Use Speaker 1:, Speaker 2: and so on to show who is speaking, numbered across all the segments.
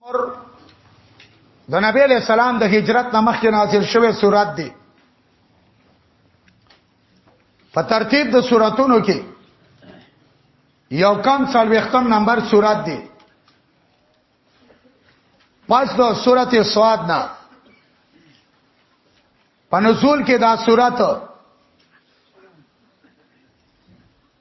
Speaker 1: د نبی له سلام د هجرت نامخ کې نازل شوه سورات دی په ترتیب د سوراتونو کې یو کم څلوختم نمبر سورات دی پس د سورته سواد نه په نزول کې دا سورته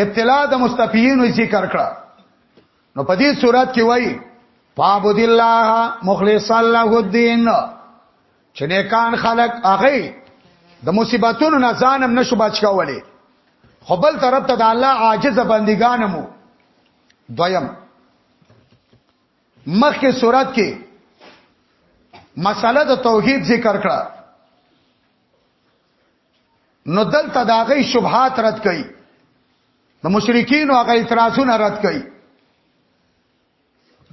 Speaker 1: ابتلا د مستفیینو ذکر کړه نو په دې صورت کې وایي فعبد الله مخلص له الدين چې نیکان خلق هغه د مصیبتونو نه ځانم نشو بچ کولې خو بل طرف ته د الله عاجز بندګانمو دویم مخکې صورت کې مسله د توحید ذکر کړه نو دلته دا غي شبهات رد کړي د مشرکین او هغه اعتراضونه رد کړي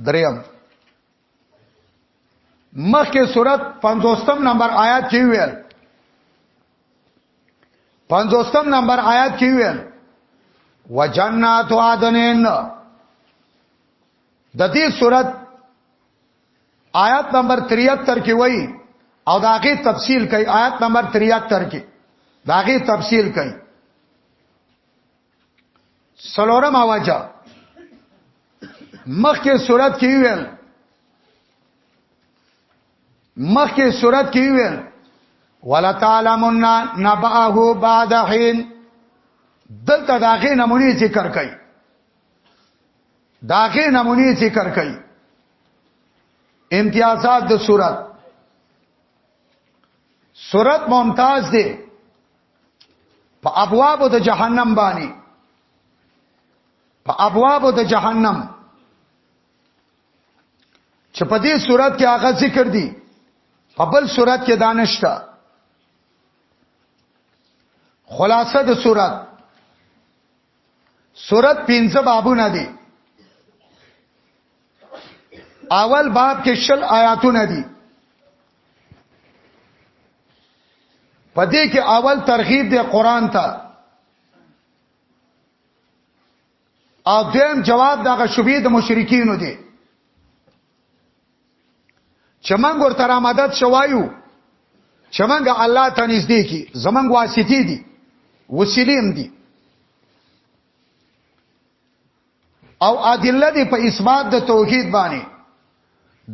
Speaker 1: دریم مخکې صورت 50 نمبر آیات کې ویل 50 نمبر آیات کې ویل وجنات عدنن د دې صورت آیات نمبر 73 کې وایي او داغه تفصیل کوي آیات نمبر 73 کې داغه تفصیل کوي سلورم اواجا مخکې صورت کې ویل مخکې صورت کې ویل ولا تعلمون نبأه بعد حين دلته داغه نمونه ذکر کوي داغه نمونی ذکر کړي امتیازات د صورت صورت ممتاز دی په ابواب د جهنم باندې په ابواب د جهنم چې په دې صورت کې هغه ذکر دي په بل صورت کې دانشتا خلاصه د صورت سورت پنځه بابونه دي اول باب کې شل آیاتونه دي پدې کې اول ترغیب دی قران ته او دیم جواب دغه شوبې د مشرکین دی چې موږ ورته را مدد شوایو چې موږ الله ته نږدې کی زمنګ واسطې دي وسیلیم دي او ادله دي په اثبات د توحید باندې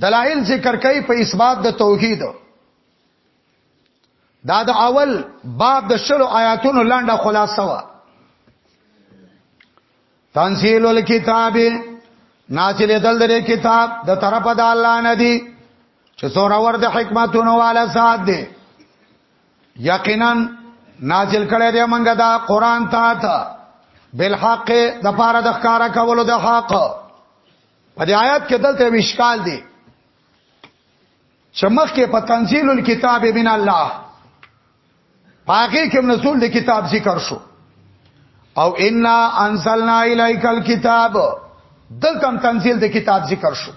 Speaker 1: دلایل ذکر کوي په اثبات د توحید دا د اول باب د شلو آیاتونو لاندې خلاصه وا تنزيل الكتاب نازل دل در کتاب د طرف د الله نه دی چې سوره ور د حکمتونو والا سات دی یقینا نازل کړی دی موږ دا قران ته ته بالحق د پاره د ښکارا کولو د حق په دې آیات کې دلته مشکال دی چې مخکې په تنزيل الكتاب من الله پاګه کې نزول د کتاب ذکر شو او ان انزلنا الیک الكتاب دلته تنزيل د کتاب ذکر شو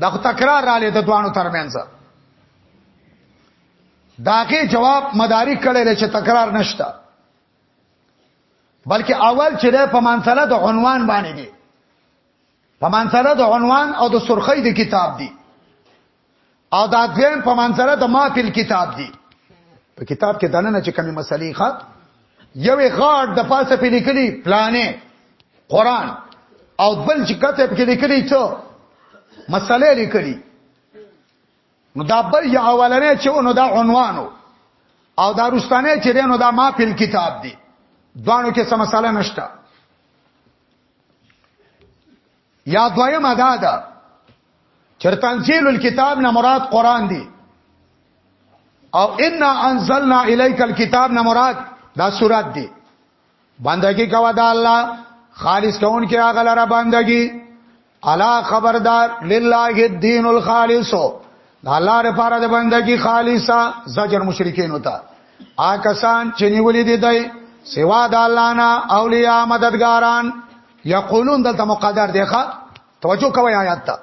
Speaker 1: دا خو تکرار را لید دوانو ترمنځ داګه جواب مدارک کړي چې تکرار نشته بلکې اول چې په منځله د عنوان باندې دی په منځره د عنوان او د سرخی د کتاب دی او دا دویم په منځره د مافل کتاب دی په کتاب کې دنه چې کمی مسلې ښه یوې غاټ د پاسه په لیکلي پلانې قران او بل چې کته په لیکلي څو مسلې لیکلي نو دا بل یا اولنې چې نو دا عنوانو او دا رستانه چې نو دا ما په کتاب دی دوانو کې سم مسله نشته یا دویم ادا ده چرتنزیل الكتاب نه مراد قران دی او ان انزلنا الیک الكتاب نه مراد دا سورات دی بندگی کوا دا الله خالص کون کې هغه لره بندگی الا خبردار لله الدين الخالص د الله لپاره د بندګي خالصه زجر مشرکین وتا آکسان چې نیولې دي دای سوا د الله نه اولیاء مددګاران یقولون دلته مقدر دی ښا توجه کوی آیات ته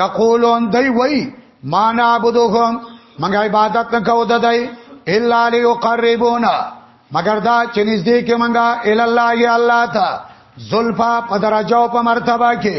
Speaker 1: یقولون دای وای ما نعبدهم مګر عبادت نه کوو دای الا ليقربونا مگر دا چې نږدې کې منګه ال الله یا الله ته زلفا په درجه او په مرتبه کې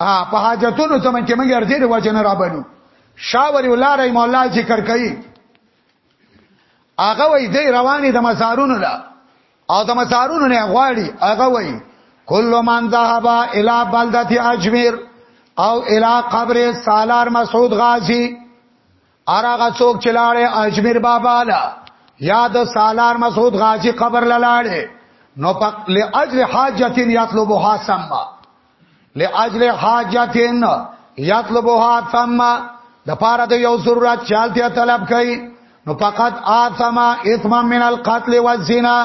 Speaker 1: ها په حاجتونو زمون کې موږ ارزې د وجه نه رابنو شاور الله رحم الله ذکر کوي هغه وای دی رواني د مزارونو لا او د مزارونو نه غواړي هغه وای کل من ذهب الى بلدتی اجمیر او الى قبر سالار مسعود غازی اراغه څوک چلاړې اجمیر بابا لا یاد سالار مسعود غازی قبر لاړې نو په لاجل حاجت یطلبها سما لاجل حاجت یطلبها سما د پاره د یو ضرورت چالتیا طلب کړي نو فقط آثما اثم من القتل والزنا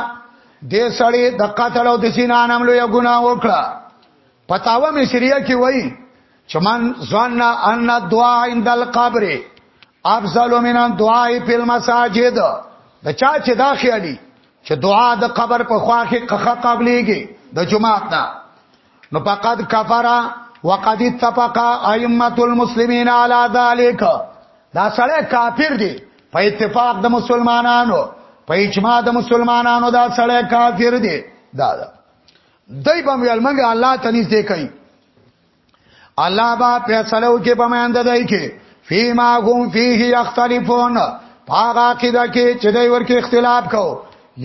Speaker 1: دې سړی د قتل او د زنا ناملو یو ګناه وکړه پتاوه مصریه کې وایي چې من ظن ان دعا عند القبر افضل من الدعاء فی المساجد دا چا چې دا خیالي چې دعا د قبر په خوا کې قخه قبليږي د جمعات نه نو فقد کفر وقد اتفق ائمه المسلمین علی ذلک دا سړی کافر دی په اتفاق د مسلمانانو په اجماع د مسلمانانو دا سړی کافر دی دا, دا دای په ویل موږ الله ته نږدې کړي الله با فیصله وکي په مند دای کې فيما هم فيه يختلفون پاغه عقیده کې چې دوی ورکه اختلاف کو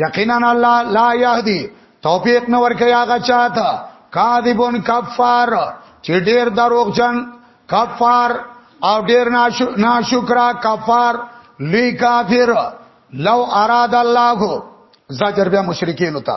Speaker 1: یقینا الله لا يهدي توفیق نه ورکه هغه چاته کاذبون کفار چې ډیر دروغجن کفار او ډیر ناشکرا کفار لوی کافر لو اراد الله زجر بیا مشرکین ته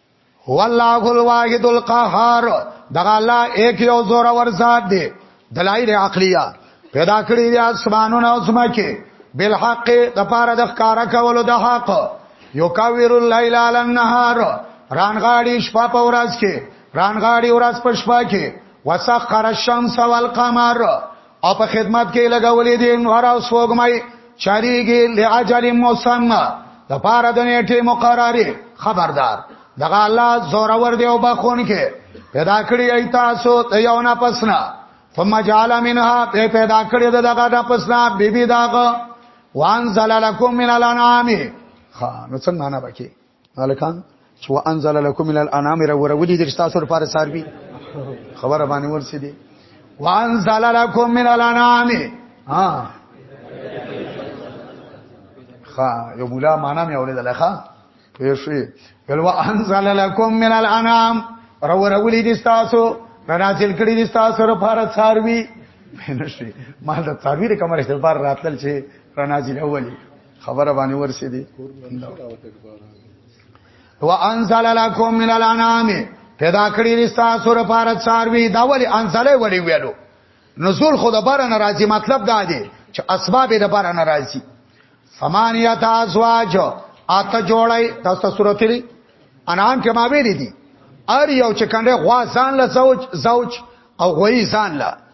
Speaker 1: والله الواحد القهار دغه الله ایک یو زور ور ذات دی دلایل عقلیه پیدا کړی دی اسمانونه او سمکه بالحق د پاره د ښکار کولو د حق یو کاویر الليل علی النهار رانغاړي شپه په ورځ کې رانغاړي ورځ په شپه کې وسخر الشمس والقمر او په خدمت کې لګولې دي نور او سوګمای چاریږي لاجل مسمى د پاره د نیټه مقرره خبردار دغه الله زور ور دی او بخون کې پیدا کړی ای تاسو ته یو نه پسنا ثم جعل منها په پیدا کړی دغه نه پسنا بیبي داغه وان زلالکم من الانعام خا نو څنګه نه بکی الکان چې وانزل لكم من الانام ورولي د تاسو لپاره ساروي خبره باندې ورسې دي وانزل لكم من الانام ها خا یو مولا معنا مې اورېدل ښا پېښې بل وانزل لكم من الانام ورولي د تاسو رنازل کړي د تاسو لپاره ساروي نشي ما د تعبیر کومه رښتیا بار راتل چې رنازل اولي خبره باندې ورسې دي وانزل لكم من الانعام پیدا کړی رستا سور پارت ساروی دا ولی انزله ولی ویلو نزول خود بار ناراضی مطلب دا دی چې اسباب د بار ناراضی ثمانیت ازواج اته جوړای تاسو سورته لري انعام کې ما ویری دي ار یو چې کنده غوا ځان له زوج زوج او غوي ځان له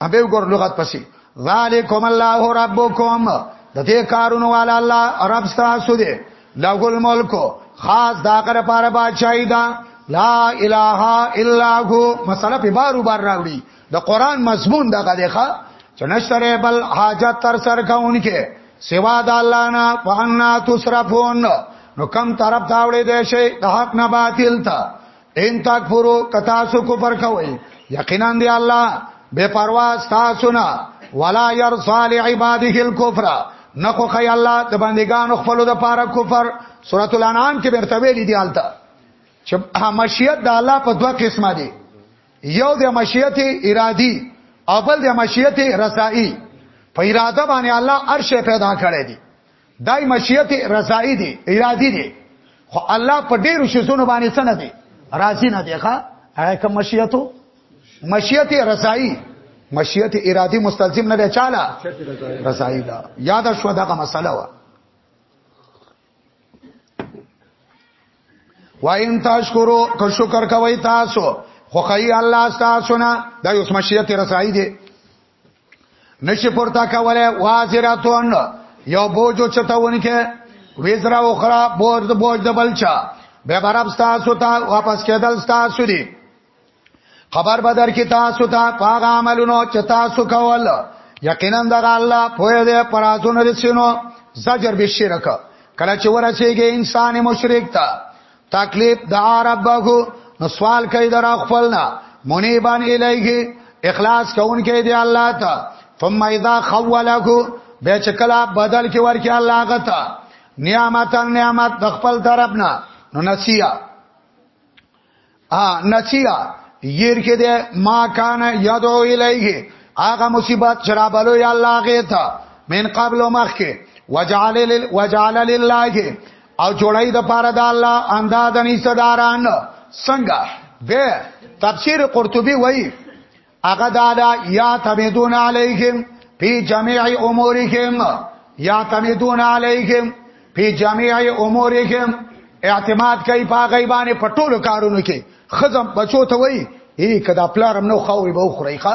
Speaker 1: ابه ګور لغت پسې ذالکم الله ربکم د دې کارونو والا الله رب تاسو دې له الملک خاص دا کر پاره بادشاہی دا لا اله الا هو مسله په بارو بار راوړي د قران مضمون دغه دی ښا چې نشره بل حاجت تر سر کاونکې سوا د الله نه وهنا تصرفون نو کم طرف داوړې دی شي د حق نه باطل ته ان تکفرو کتا سو کفر کوي یقینا دی الله بے پروا تاسو نه ولا يرضى لعباده الكفر نخو خی الله د بندگانو خپل د پاره کفر سورۃ الانعام کې برته ویلي دی حالت چې مشیت د الله په دوه قسمه دي یو د مشیت ارادي او بل د مشیت رضائی په اراده باندې الله عرش پیدا کړی دی دای مشیت رضای دی ارادي دی خو الله په ډیرو شیزونو باندې څه نه دی راضی نه دی ښا هغه کوم مشیتو مشیت رضای مشیت ارادي مستلزم نه دی چاله رضای دا یاد شو دغه مسله وا وَإِن تَشْكُرُوا که شکر کوي تاسو خو کوي الله تاسو نه دا یو مشیت رسای دی نشي پورته کوله وازراتون یو بوجو چتاونی کې وزرا اخرى بوج د بوج د بلچا به برب تاسو ته واپس کېدل تاسو دي خبر بدر کې تاسو ته پاغه عملونو چې تاسو کول یقینا د الله په دې پراتون رسینو زجر به شرک کله چې ورسیږي انسان مشرک ته تکلیف د عربه نو سوال کوي در خپلنا منیبان الیه اخلاص کون کې دی الله ته ثم اذا خوله به چکلا بدل کې ورکی الله غتا نعمت نعمت د خپل طرفنا نو نسیا ا نسیا ير کې دی ما کان یدعو الیه هغه مصیبت شرابلو یا الله غتا من قبل مخکې وجعل لل وجعل لله او جوړای د پاره د الله اندادنی صداران څنګه به تفسیر قرطبي وایي هغه دادا یا تمیدون علیهم فی جميع امورهم یا تمیدون علیهم فی جميع امورهم اعتماد کوي په غیبانه پټول کارونو کې خزم بچو ته وایي هی کدا پلارم نو خو به خوري ښا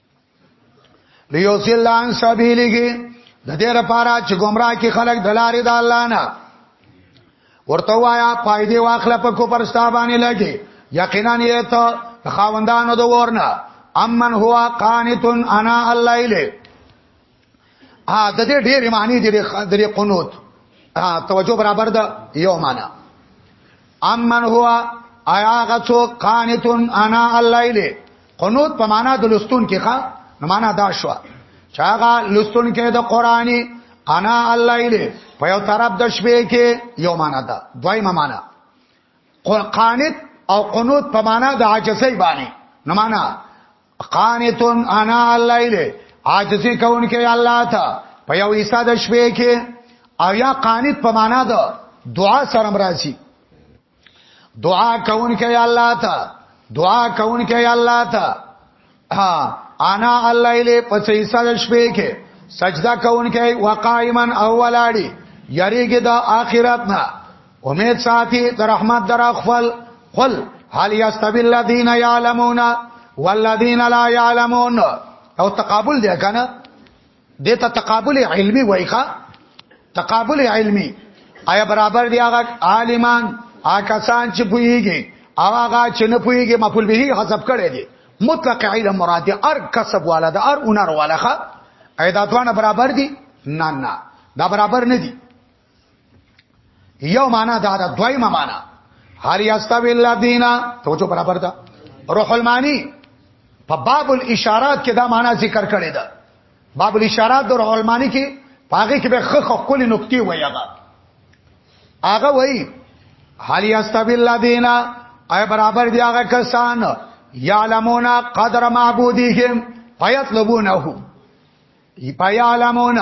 Speaker 1: لیوسل ان سبیلګ د دې لپاره چې گمراه کې خلک دلارې د الله نه ورته وایا فائدې واخله په کو پر ستابانه لګي یقینا یې ته خاوندانو د ورنه امن هوا قانتن انا الليل ا د دې ډېرې معنی دي د دې قنوت توجه برابر ده یو معنا امن هو آیا غڅو قانتون انا الليل قنوت په معنا د لستون کې ښا نو معنا دا شو چاغه لستون کې د قرآني انا الليل په یو طرف د شپې کې یو معنا ده دویمه معنا قانت او قنوت په معنا د عاجزۍ باندې نو معنا قانتون انا الليل عاجزي کون کې الله ته په یو حصہ د شپې کې او یا قانت په معنا ده دعا سره مرাজি دعا کون کې الله ته دعا کون کې الله ته انا الليل په حصہ د شپې کې سجدا کون کې وقائمن اولاړي یریګه د اخرت نه امید ساتي د رحمت در خپل قل هل یستوی الذین یعلمون والذین لا یعلمون او تقابل دی کنه دته تقابل علمی وایخه تقابل علمی آیا برابر دی هغه عالمان آکسان چې پویږي او هغه چې نه پویږي مفعول به حساب کړي دي مطلق علم مراد ار کسب والا د ار اونر والا ښه ایدا دوانه برابر دي نه نه دا برابر نه دي یو معنا دا ده دویمه معنا هر یستوی الذین توجه برابر ده روح المانی په باب الاشارات کې دا معنا ذکر کړی ده باب الاشارات د روح المانی کې پاګه کې به خخ خپل نقطې وایي هغه هغه وایي هل یستوی الذین ای برابر دی هغه کسان یعلمون قدر معبودهم فیطلبونه یپایالمون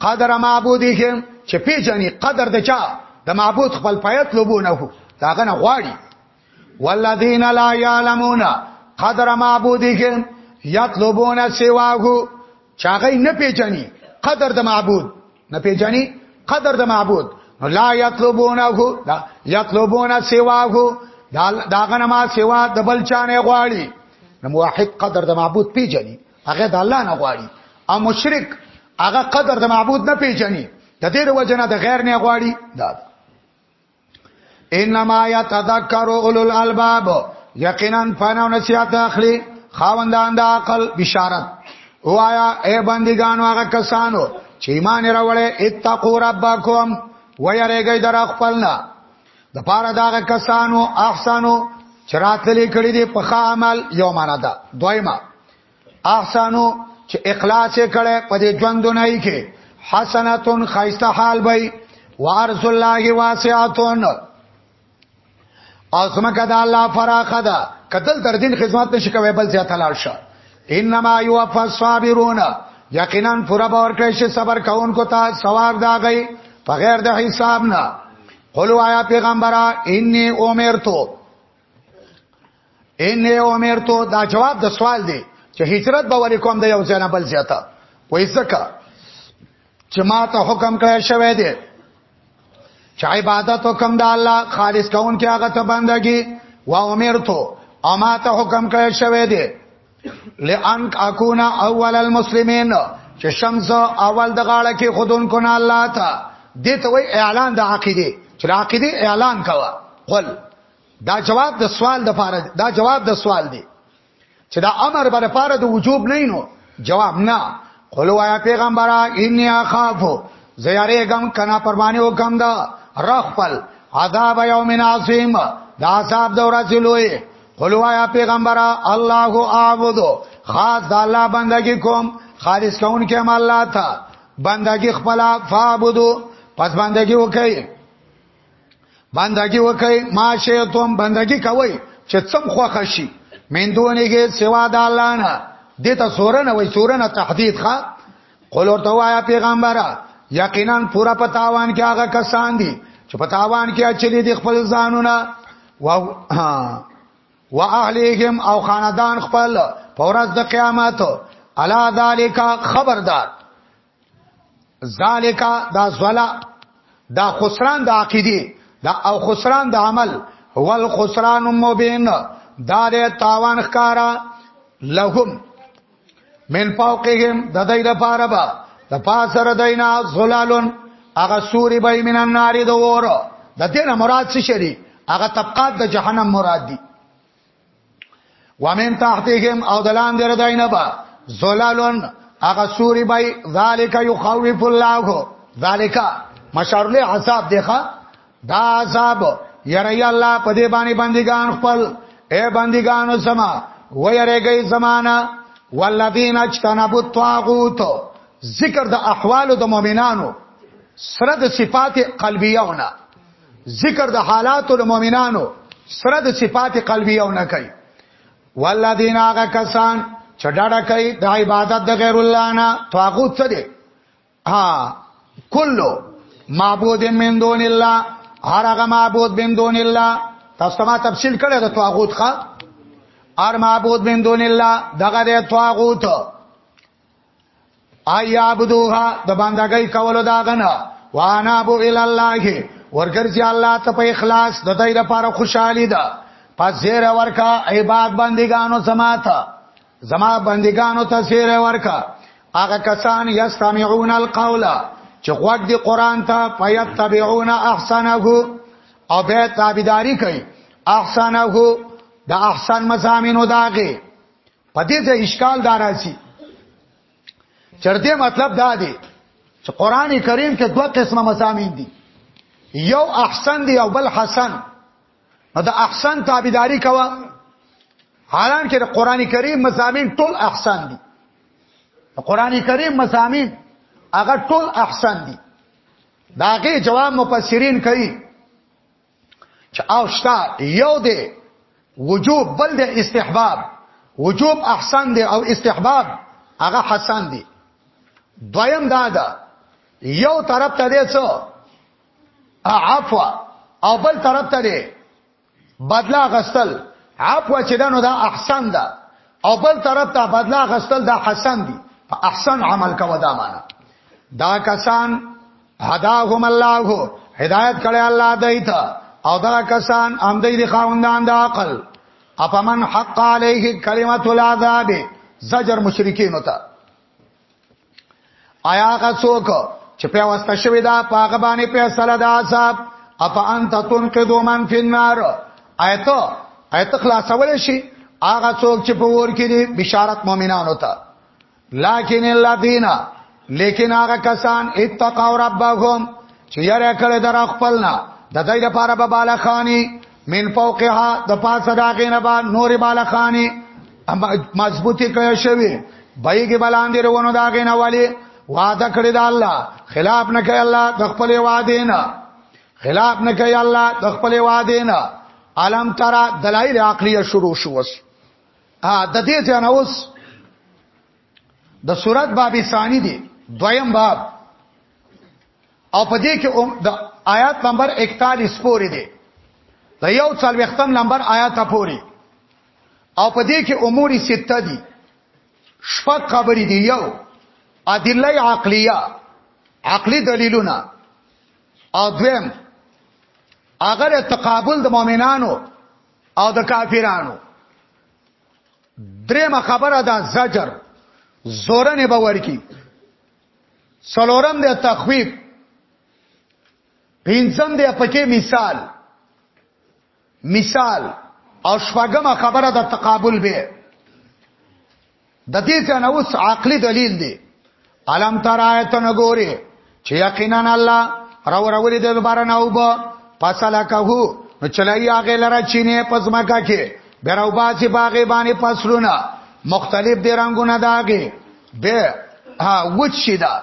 Speaker 1: قدر معبودهم چې پیژني قدر د چا د معبود خپل پیات لوبونه هو داغه نه غواړي والذین لا یعلمون قدر معبودهم یطلبون سواه چاغې نه پیژني قدر د معبود نه پیژني قدر د معبود نو لا یطلبونه دا یطلبون سواه داغه نه ما سوا د بل چانه غواړي نو موحد قدر د معبود پیژني هغه د الله نه غواړي او مشرک هغه قدر د معبود نه پیژني د دې وجنه د غیر نه غواړي دا انما یتذکر اولو الالباب یقینا فنو نصیحت اخلي خاوندان د عقل بشارت وایا اے بندگانو هغه کسانو چې ایمان راوړې اتقوا ربکم ويرګی در خپلنا د پاره داغه کسانو احسانو چراتلې کړي دي په ښه عمل یو معنا ده دویمه احسانو چې اخلاص یې کړي په دې ژوندونه یې کې حسناتون خیسته حال بای وارث الله واسعاتون او سمکه د الله فراخه ده قتل تر دین خدمت نشي کوي بل ځای تلل شه انما یوفى الصابرون یقینا پورا باور کړئ چې صبر کوونکو ته ثواب داږي په غیر د حساب نه قل وایا پیغمبره انی امرتو انی امرتو دا جواب د سوال دی چې هجرت به ولې کوم د یو ځای نه بل ځای ته وایي ځکه چې ما ته حکم کړی شوی دی چې عبادت وکم د الله خالص کون کې هغه ته بندګي و امرتو او ما ته حکم کړی شوی دی لئن اكون اول المسلمين چې شمس اول د غاړه کې خودون کو نه الله ته دې ته وی اعلان د عقیده چې عقیده اعلان کوا قل دا جواب د سوال د فارغ دا جواب د سوال دی چې دا امر بر پاره د وجوب نه نو جواب نه قولو آیا پیغمبره انی اخافو زیاره غم کنا پرمانی او غم دا رخپل عذاب یوم عظیم دا عذاب دورا چلوې قولو آیا پیغمبره الله اعبد خاص د الله بندگی کوم خالص کون کې هم الله ته بندگی خپل فعبدو پس بندگی وکړئ بندگی وکي ما شیتم بندگی کوي چې څم خوښ شي من دونه کې سوا د الله نه دته سورنه وای سورنه تحدید ښا قول ورته وایا پیغمبره یقینا پورا پتاوان کې هغه کسان دي چې پتاوان کې اچلي دي خپل ځانونه واو و اهلیهم او خاندان خپل فورز د قیامت الا ذالک خبردار ذالک دا زلا دا خسران د عقیده دا او خسران د عمل هو الخسران مبین دا د تاوان ښکارا لهم من فوقهم د دې لپاره با د پاسر دینا زلالون هغه سوري به من النار د ور د دې نه مراد څه شری هغه طبقات د جهنم مراد دي ومن تحتهم او دلان در داینه با زلالون اغا سوری بای ذالک یخوف الله ذالک مشارله حساب دیخوا دا عذاب یری الله په دې باندې بندگان خپل اے بندگانو سما و یریږي زمانہ والذین اجتنبوا الطاغوت ذکر د احوال د مؤمنانو سره د صفات قلبیونه ذکر د حالات المؤمنانو سره د صفات قلبی او نه کوي والذین هغه کسان چې ډاډه کوي د عبادت د غیر الله نه طاغوت څه دی ها کلو معبود من دون الله هر هغه معبود من دون الله تاسو ما تفصیل کړی د طاغوت ښا ار معبود من دون الله دغه د طاغوت ایا عبدوها د باندګۍ کولو دا غنه وانا بو ال الله ورګرځي الله ته په اخلاص د دې لپاره خوشحالي ده پس زیر ورکا عباد بندگانو سماتا زما بندگانو ته زیر ورکا هغه کسان یستمعون القول چې غوږ دی قران ته فیتبعون احسنه او به تابعداري کوي احسنه دا احسن مزامینو داغه په دې ځای اشکال دا راځي چرته مطلب دا دی چې قران کریم کې دوه قسمه مزامین دي یو احسن دی او بل حسن نو د احسن تابعداري کوا حالان کې د قران کریم مزامین ټول احسن دي قران کریم مزامین هغه ټول احسن دي داګه جواب مفسرین کوي چې او شتا یو دی وجوب بل د استحباب وجوب احسان دی او استحباب هغه حسن دی دویم دا ده یو طرف ته دی څو عفو او بل طرف ته دی بدلا غستل عفو چې دنو دا احسان ده او بل طرف ته بدلا غستل دا حسن دی په احسن عمل کوه دا معنا دا کسان هداهم الله هدایت کړي الله دایت او دا کسان هم دې خاوندان د عقل اپمن حق علیه کلمت العذاب زجر مشرکین وتا آیا هغه څوک چې په واسطه شوی دا پاغه باندې په سره د عذاب اپ انت تنقذ من فی النار آیت آیت خلاصول شي هغه څوک چې په ور کې دي بشارت مؤمنانو ته لکن الذين لیکن هغه کسان اتقوا ربهم چې یاره کړه در خپلنا د دې لپاره به بالخانی من فوقها د پاسه داګه نه با نور بالخانی مضبوطی کړی شوی بایګه بلاندې روانو داګه نه والی وعده کړی دا الله خلاف نه کوي الله د خپل وعده نه خلاف نه کوي الله د خپل وعده نه علم ترى دلایل عقلیه شروع شوس ا د دې ځان اوس د صورت باب ثانی دی دویم باب او په دې کې د آیات نمبر 41 پورې دی د یو څل وختم نمبر آیات پورې او په دې کې امور سته دي شپږ خبرې دي یو ادله عقلیه عقلی دلیلونه او دویم اگر تقابل د مؤمنانو او د کافرانو درېمه خبره دا زجر زورنه به ورکی څلورم د تخویب پنځم د پکې مثال مثال او شپږمه خبره د تقابل به د دې څنګه اوس عقلي دلیل دی علم تر آیت نه ګوري چې یقینا الله راو راولې د بار نه وب فصلکه نو چلای هغه لره چینه پزماکا کې بیرو باسي باغې باندې فصلونه مختلف دي رنگونه داګه به ها وچ شي دا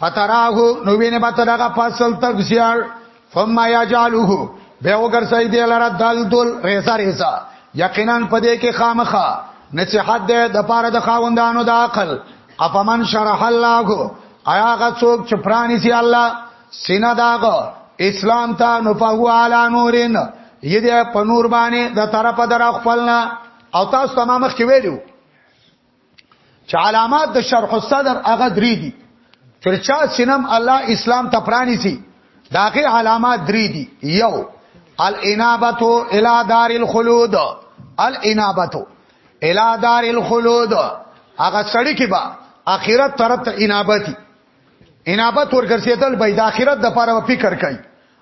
Speaker 1: فتراه نو وینه به ترغه فصل تکسیار ثم یجعله به وګر سید لره دل دل ریسا ریسا یقینا پدې کې خامخه نصيحت ده د پاره د خاوندانو د عقل افمن شرح الله آیا غ څوک چې پرانی سي الله سینا داغه اسلام ته نو فهو علی نورین یده په نور باندې د طرف در خپلنا او تاسو تمامه کې ویلو چې علامات د شرح الصدر هغه درې دي تر چا سینم الله اسلام ته پرانی سي داغه علامات درې دي یو الانابتو الی دار الخلود الانابتو الی دار الخلود هغه سړی کې با اخرت طرف ته انابتي انابت ورګرځیدل به د اخرت د پاره فکر کوي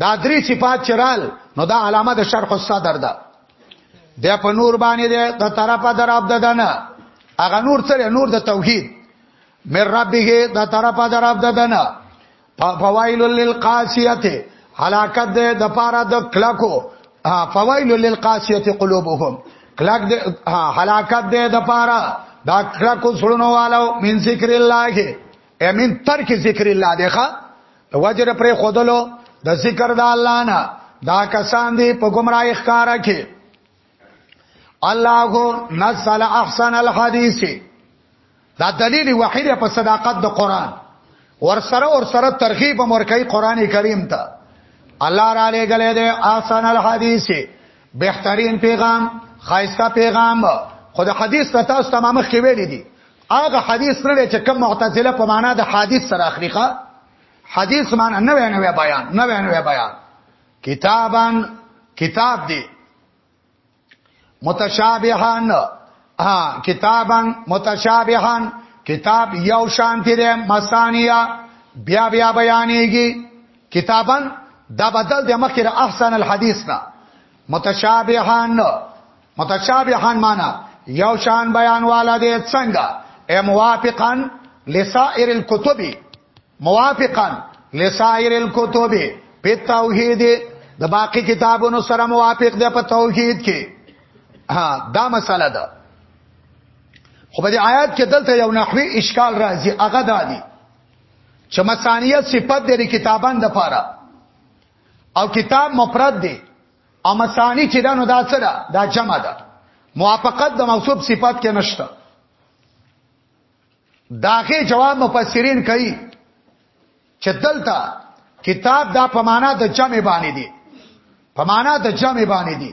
Speaker 1: دا درې صفات چرال نو دا علامه د شرح الصدر ده د په نور باندې ده د طرفه در عبد دنا هغه نور سره نور د توحید مر ربه د طرفه در عبد دنا فوائل للقاسیه حلاکت ده د پاره د کلکو فوائل للقاسیه قلوبهم کلک ده حلاکت ده د پاره دا کلکو سړونو والو من ذکر الله امین ترک ذکر الله ده د وجر پرې خودلو د ذکر د الله نه دا کسان دی په گمراهی ښکارا کې الله نزل احسن الحديث دا دلیل وحید په صداقت د قران ور سره ور سره ترغیب مورکای قران کریم ته الله را لګلې ده احسن الحديث بهترین پیغام خایسته پیغام خود حدیث ته تاسو تمامه کې ویل دي هغه حدیث نه چې کوم معتزله په معنا د حدیث سره اخریخه حدیث معنا نه ویني وی بیان نه ویني وی بیان کتابان کتاب دی متشابهان ها کتابان متشابهان کتاب یو شانتی دی مسانیا بیا بیا بیانېږي کتابا دا بدل د مخکې احسن الحديث نه متشابهان متشابهان معنا یو شان بیان والا دی څنګه ای موافقا لسائر الكتب موافقا لسائر الكتب په توحید د باقی کتابونو سره موافق دی په توحید کې ها دا مسله ده خو په دې آیات کې دلته یو نحوی اشکال راځي هغه دا دی چې مثانیه صفت دی کتابان د پاره او کتاب مفرد دی او مثانی چې دا نو دا څه ده دا جمع ده موافقت د موصوف صفت کې نشته داغه جواب مفسرین کوي چې دلته کتاب دا په معنا د جمع باندې دی په معنا د جمع باندې دی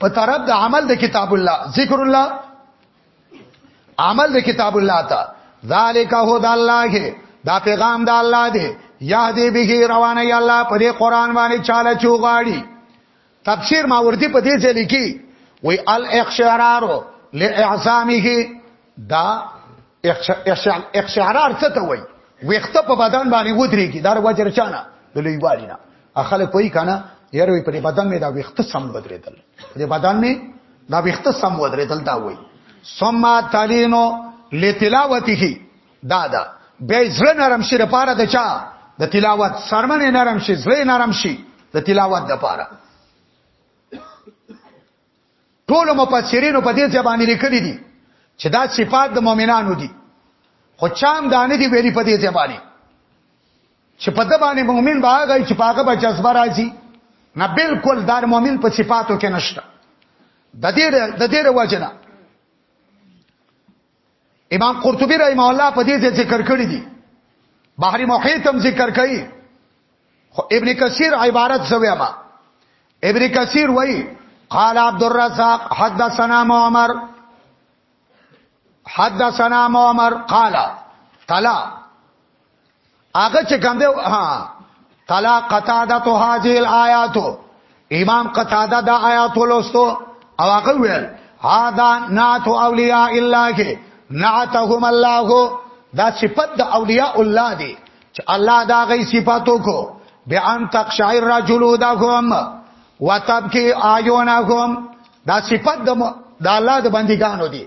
Speaker 1: په طرف د عمل د کتاب الله ذکر الله عمل د کتاب الله ته ذالک هو د الله دا پیغام د الله دی یهدی به روانه ی الله په دې قران باندې چاله چوغاړي تفسیر ماوردی په دې ځل کې وی الاخشارارو لاعصامه دا اخشعرار څه ته وای ویخته په بدن باندې ودرېږي دا وجر چانه د لوی والینا اخله کوي کنه یاره وی په بدن می دا ویخته سم ودرېدل په بدن می دا ویخته سم ودرېدل دا وای ثم تلینو لتلاوته دا دا بیا زړه نرم شي لپاره د چا د تلاوت سرمنه نرم شي زړه نرم شي د تلاوت لپاره ټول مفسرینو په دې ځای باندې لیکلي دي چې دا صفات د مؤمنانو دي خو چام دانه دي ویلي په دې ځای باندې چې په د باندې مؤمن باغی چې پاګه به جذبه راځي نه بالکل دار مؤمن په صفاتو کې نشته د دې د دې وجنه امام قرطبي رحم الله په دې ذکر کړی دی بحری محیط هم ذکر کړي خو ابن کثیر عبارت زویا ما ابن کثیر وای قال عبد الرزاق حدثنا معمر حدثنا معمر قال تلا هغه چې کوم دی ها قلا قتاده تو هذه الآيات امام قتاده دا آیات ولستو او هغه ویل هاذا نات اولیاء الله کې نعتهم الله دا صفت د اولیاء الله دی چې الله دا غي صفاتو کو بیان تقشعر رجلو دا کوم وتب کې آیونهم دا صفت د الله د بندګانو دی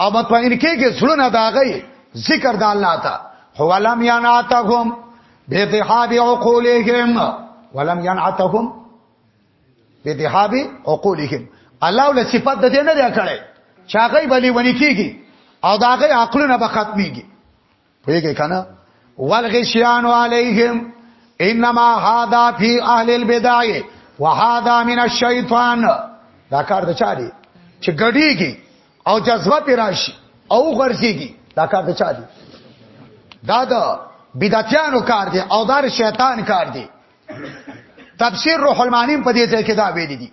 Speaker 1: او مطمئن کېږي زړونه دا غي ذکر د الله ته هو لم ينعتهم بذهاب عقولهم ولم ينعتهم بذهاب عقولهم الله ول صفات د دې نه دی کړی چاغې بلی ونی کیږي او داغه عقلونه به ختميږي پوهیږئ کنه والغشیان علیهم انما هذا فی اهل البدع وهذا من الشیطان دا کار د چا دی چې ګډیږي او جذبه پیراشي او غرسيږي دا کار د چا دی دا د بدعتانو کار دی او دار شیطان کار دی تفسیر روح المانی په دې ځای کې دا ویل دي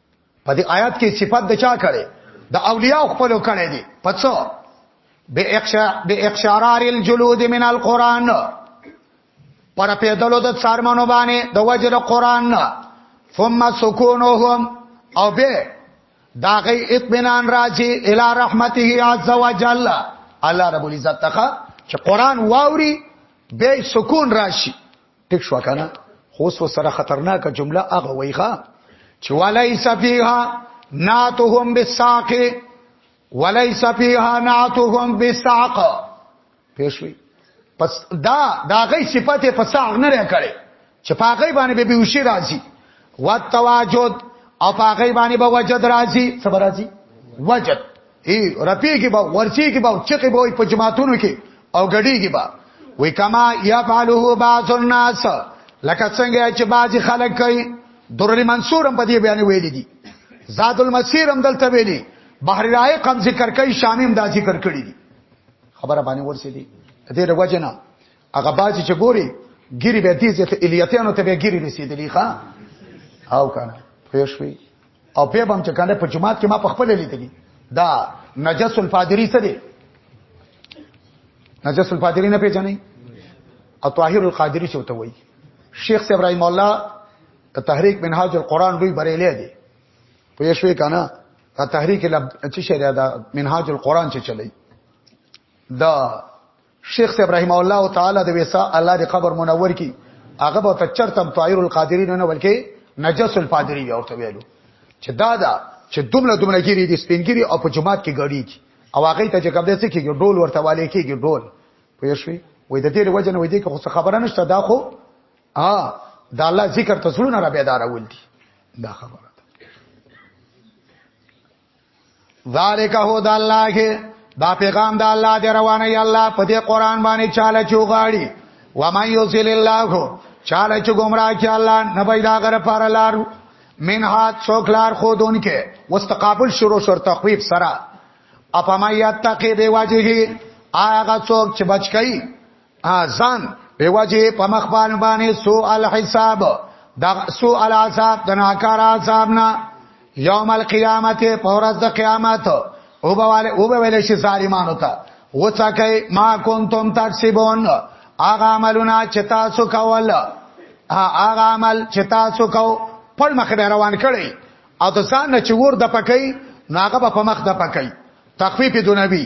Speaker 1: په دې آیات کې صفات د چا کړي د اولیاء خپل کړي دي پڅو به اقشارار الجلود من القران پر پیدلو د څارمنو باندې د وجه د قران نه ثم سکونهم او به دا غي اطمینان راځي الی رحمته عز وجل الله رب العزت تخا چې قران واوري به سکون راشي ټیک شو کنه خو اوس وسره خطرناک جمله هغه وای ښا چې ولایس فیها ناتهم بالساق ولایس فیها ناتهم بالساق پېښوي پس دا دا غي صفته په ساق نه راکړي چې په غي باندې به بيوشي راځي وتواجد او په غي باندې به وجد راځي صبر راځي وجد ای رپیږي به ورچیږي به چقي به په جماعتونو کې او غړیږي به وای کما یفعلوه بعض الناس لکه څنګه چې بعض خلک کوي درلی منصور هم په دې بیان ویل دي زاد المسیر هم دلته ویلي بحر رائق هم ذکر کوي شامیم دا ذکر کړی دي خبره باندې ورسې دي دې رواجنه هغه باج چې ګوري ګيري به دې چې الیتانو ته به ګيري رسیدلی ښا او کنه پوه شوي او په بم چې کنه په جماعت کې ما په خپل لیدلی دا نجس الفادری څه دی نجس الفادری نه پیژنې او طاهر القادری څه وتوي شیخ ابراهیم الله ته تحریک منهاج القرآن دوی بریلې دی په شوي کنه دا تحریک لب چې شریعه دا منهاج القرآن چې چلی دا شیخ صاحب رحمه الله تعالی د ویسا الله دی قبر منور کی هغه به ته چرتم طائر القادرین نه بلکې نجس الفادری بیا ورته ویلو چې دا دا چې دومره دومره ګيري دي سپینګيري او په جماعت کې غړي کی او هغه ته چې کوم دې څه کېږي ډول ورته والي کېږي ډول پوه شئ وې د دې وجه نه وې دې که خو خبره نشته دا خو ها دا الله ذکر ته زړه نه را بیدارول دي دا خبره ذالک هو د الله کې دا پیغام د الله دی روانه ی الله په دې قران باندې چاله چوغاړي و من یذل الله چاله چې گمراه کی الله نه پیدا غره پر لار من هات څوک لار خو دون کې واستقابل شروع شر تخویب سره اپما یتقی دی واجهی آغا څوک چې بچ کئ ځان په وجه په مخ باندې سو الحساب دا سو العذاب د ناکار عذاب نه یوم القیامت پورز د قیامت او بواله او بواله شي ظالمانو ته وڅکه ما کنتم تکسبون اغه عملونه چې تاسو کول اغه عمل چې تاسو کو پړ مخ به روان کړي او د ځان نه چې ور د پکې ناغه په مخ د پکې تخفیف دونبی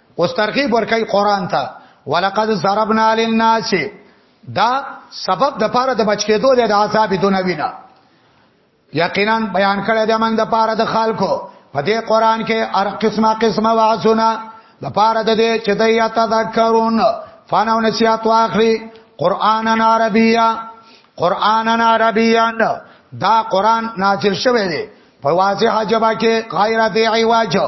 Speaker 1: اوس ترغیب ورکړي قران ته ولقد ضربنا للناس دا سبب د پاره د بچ کېدو د عذاب دنیوي نه یقینا بیان کړی د موږ د پاره د خلکو په دې قران کې هر قسمه قسمه وعظونه د پاره د دې چې د یا تذکرون فانا ونسیات واخلي قرانن عربیا قرانن عربیان دا قران نازل شوی دی په واضح جواب کې غیر دی ایواجو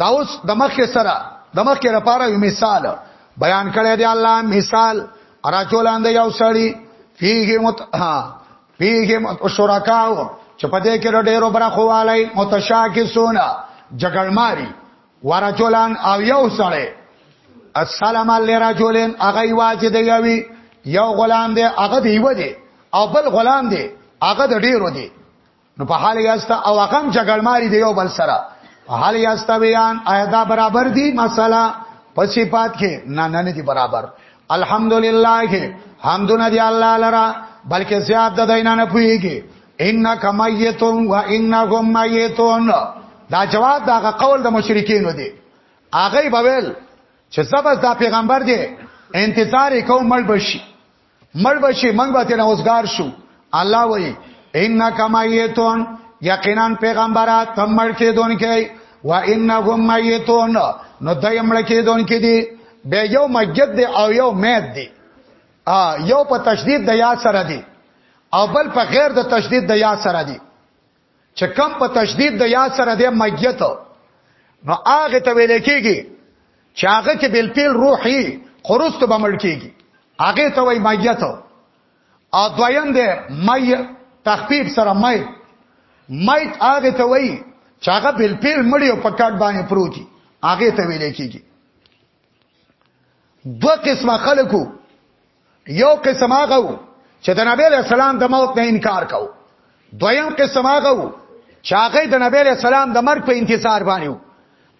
Speaker 1: دا اوس د مخه سره د مخه لپاره یو مثال بیان کړی دی الله مثال راچولاند یو سړی فيه مت ها فيه مت شرکاو چې په دې کې ډېرو برخو والي متشاکسون جګړماري ورجلان او یو سړی السلام علی رجلین هغه واجه دی یوي یو غلام دی هغه دی و دی او بل غلام دی هغه د ډیرو دی نو په حال یاستا او هغه جګړماري دی یو بل سره په حال یاستا بیان آیدا برابر دی مساله په صفات کې نه نه نه دی برابر الحمدلله کې حمدنا دی الله لرا بلکې زیات د دینه نه پويږي انک میتون و انهم میتون دا جواب دا قول د مشرکین دی هغه بویل چې زبر دا پیغمبر دی انتظار کوم مل بشي مړ بشي موږ به تینا وزګار شو الله وایي انک مایتون یقینا پیغمبره تم مړ کېدونکې و انهم مایتون نو دای مړ کېدونکې دي به یو مجد دی او یو مید دی ا یو په تشدید د یا سره دی او بل په غیر د تشدید د یا سره دی چې کم په تشدید د یا سره د مګیت نو هغه ته ویل کېږي چې هغه کې بل پیل روحي خرست به مړ کېږي هغه ته وای مګیت او دویم دی مې تخفیف سره مې مېت هغه ته وای چې هغه بل پیل مړی او پکړ باندې پروتي هغه ته ویل کېږي دوه قسمه خلکو یو قسم هغه وو چې د نبی له سلام د موت نه انکار کاو دویم قسم هغه وو چې هغه د نبی له سلام د مرګ په انتظار باندې وو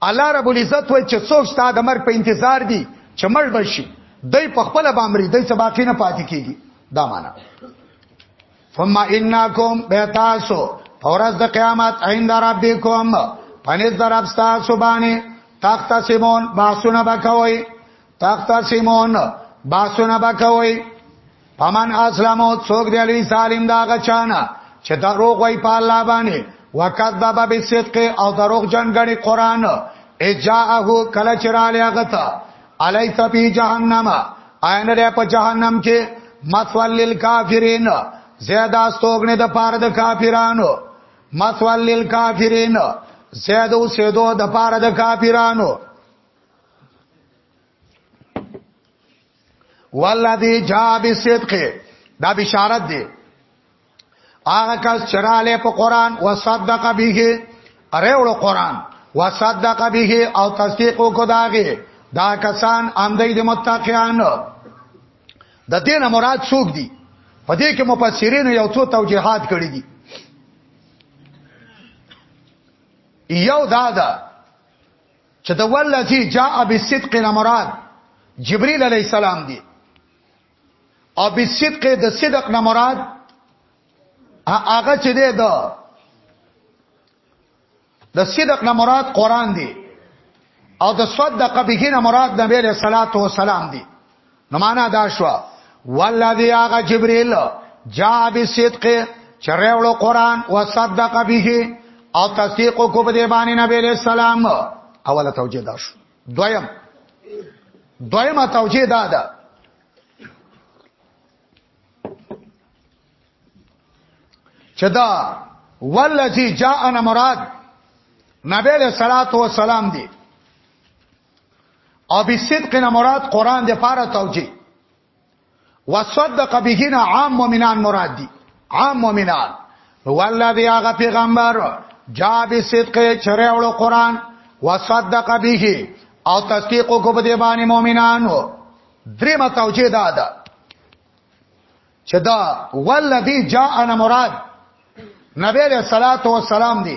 Speaker 1: الله رب العزت وای چې څوک ستاسو د مرګ په انتظار دي چې مړ بشي دای په خپل بامري دای څه باقی نه پاتې کیږي دا معنا ثم انکم بتاسو فورز د قیامت عند ربکم پنځ درب تاسو باندې تخت سیمون باسونه بکوي تخت سیمون باسونه بکوي فمن اسلمو څوک دی لوی سالم دا غچانا چې دروغ وای په الله باندې وکذب بالصدق او دروغ جن غني قران اجاءه کله چراله غتا الیس فی جهنم عین له په جهنم کې مسول للکافرین زیاده استوګنه د پاره د کافرانو مسول للکافرین زیاده اوسېدو د پاره د کافرانو والذي جاء بالصدق دا بشارت دی هغه کس چراله په قران وصدق به اره وړو قران وصدق به او تصدیق وکړه داغه دا کسان اندې د متقین د دې نه مراد څوک دي په دې کې مفسرین یو څو توجیهات کړی دي یو دا ده چې د ولذي جاء بالصدق نه مراد جبريل عليه السلام دی او بالصدق د صدق نه مراد هغه چې دی د د صدق نه مراد قران دی او د صدق به نه مراد نبی له صلوات و سلام دی نو معنا دا شو والذي هغه جبريل جاء بالصدق چرېوړو قران وصدق به او تصدیق کو په دې باندې نبی له سلام اوله توجیه دا شو دویم دویمه توجیه دا ده چې دا والذي جاءنا مراد نبی له صلوات و سلام دی او بصدق نه مراد قران د پاره توجیه وصدق به نه عام مؤمنان مراد دي عام مؤمنان والذي هغه پیغمبر جا بصدق چره او قران وصدق به او تصدیق کو په دې باندې مؤمنانو درې متوجه ده چې دا والذي جاءنا مراد نبی علیہ الصلات والسلام دی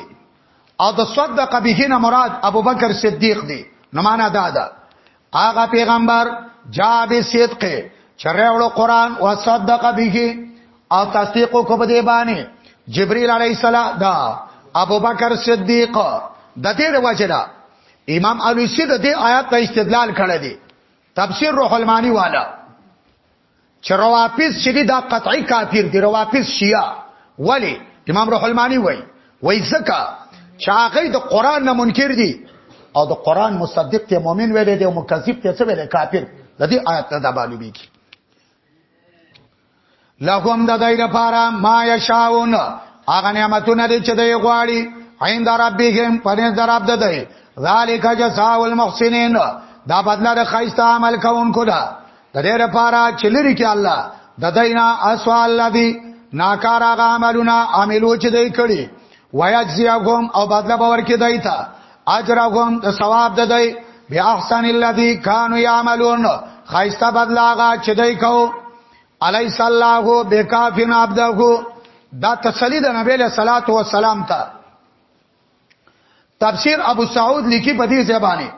Speaker 1: او د صدق به نه مراد ابوبکر صدیق دی نو معنا دا ده هغه پیغمبر جا به صدق چرېوړو قران او صدق به او تصدیق کو په دی باندې جبرئیل علیہ السلام دا ابوبکر صدیق د دې د وجه امام علوسی د دې آیات ته استدلال کړی دی تفسیر روح المانی والا چې روافض چې دا قطعي کافر دي روافض شیعه ولی امام روح المانی وای وای زکه چې هغه د قران نه منکر دي او د قران مصدق ته مؤمن ویل دي او مکذب ته څه ویل کافر د دې آیت نه د باندې بيږي لهم د دای لپاره ما یشاون هغه نعمتونه دي چې دوی غواړي عین در ربهم پرې در رب د دوی ذالک جزاء المحسنین دا بدله د خیسته عمل کوونکو ده د دې لپاره چې لري کې الله د دینا اسوا الله دی ناکار هغه عملونه عملو چې دوی کړی ويجزيهم او بدله باور کې دای ته اجرهم د ثواب د دی بیا احسن الذي كانوا يعملون خایسته بدله هغه چې دوی کو الیس الله بکافن عبده دا تسلی د نبی له صلوات و سلام ته تفسیر ابو سعود لیکي په دې ځبانه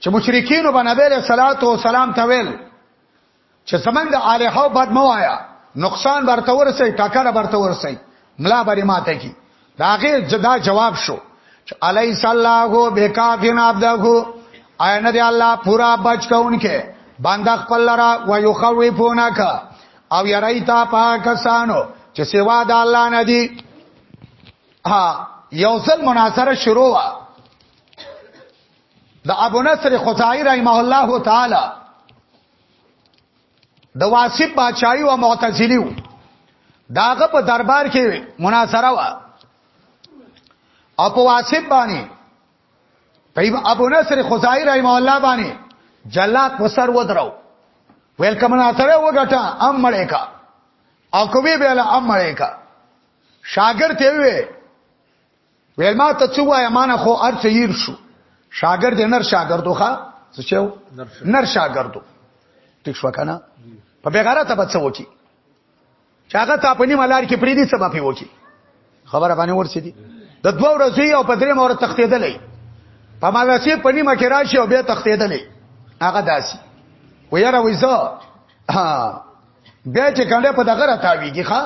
Speaker 1: چې مشرکین وب نبی له صلوات و سلام ته ویل چې سمنګ د الہو بد مو آیا نقصان برته ورسي ټکر برته ورسي ملا بری ماته کی داغه جدا جواب شو چې علی صلی الله بکافین عبدغه آیا نه دی الله پورا بچ کونکه باندې خپل لرا و یو خوي پونک او یری تا پاکستانو چې سوا د الله نه دی ها یو ځل مناظره شروع وا د ابو نصر خدای رحمه الله تعالی د واسب بادشاہي او معتزلی وو داغه په دربار کې مناظره وا او په واسب باندې په ابو نصر خدای رحم الله باندې جلات په سر ودرو ویل کمنا سره وګټه ام مړې کا او کوي به له ام مړې کا شاګر ته وی ویل ما ته څه وای ما نه خو ارڅ ير شو شاګرد نر شاګردو ښا څه شو نر شاګردو ټیک شو کنه په بغیرته به څه وکی چاغه تا په نیم لار کې پریدي څه به وکی خبره باندې ورسې دي د دوه ورځې او په درې مور تختیدلې په مالاسي په نیمه کې راشي او بیا تختیدلې هغه داسي ویره وځه بیا چې کنده په دغه را تاویږي ښا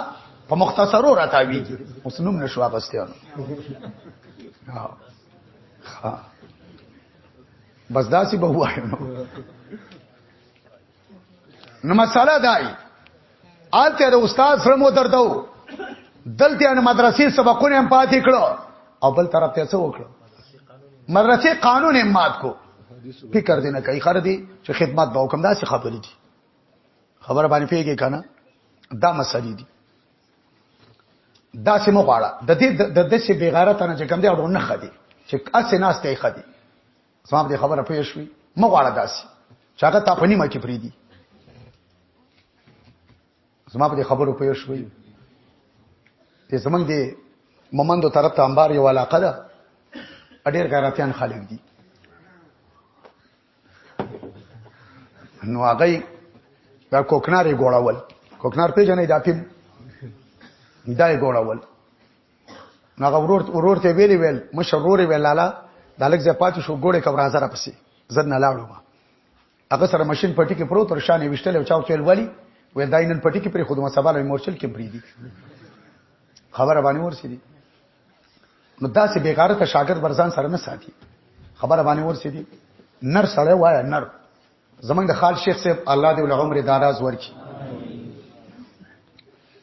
Speaker 1: په مختصرو را تاویږي اوس نوم نشو واغستیان ها بس داسې به وایو نو مساله دای آلته د استاد سره مو درته دلته ان مدرسې سبقونه هم پاتې کړو او بل طرف ته څه وکړو مدرسې قانون هم مات کو فکر دې نه کوي خر دي چې خدمت به وکم دا څه خبرې دي خبر باندې پیګه کنه دا مسلې دي دا سه مغواړه د دې د د سه بیغارت نه چې کم دی اړو نه خدي چې اسه ناس ته خدي سماب دې خبره پوه شوي مغواړه داسي چې هغه تا پنی ما کې پری دي زما په خبرو پوه شوي دې زمنګ دې مومندو طرف ته انبار یو علاقه ده اډیر غیرتيان خالق دي نو هغه دا کوکناري ګوړول کوکنار پیژنې دا پیل دای ګوړول نو ورور ورور ته ویلی ویل مشرور ویل لالا دالک زه پاتې شو ګوړې کوم راځه را پسې زد نه لاړو ما هغه سره ماشين پټي کې پروت تر شانې وشتل او چاو چل والی وې داینن پټي کې پر خدمت سبا له مورچل کې بریدي خبره باندې ورسېدي نو دا سه بیګاره ته شاګرد برزان سره نه ساتي خبره باندې ورسې دي نر سره وای نر زمنګ د خال شیخ صاحب الله دې ول عمر داراز ورکی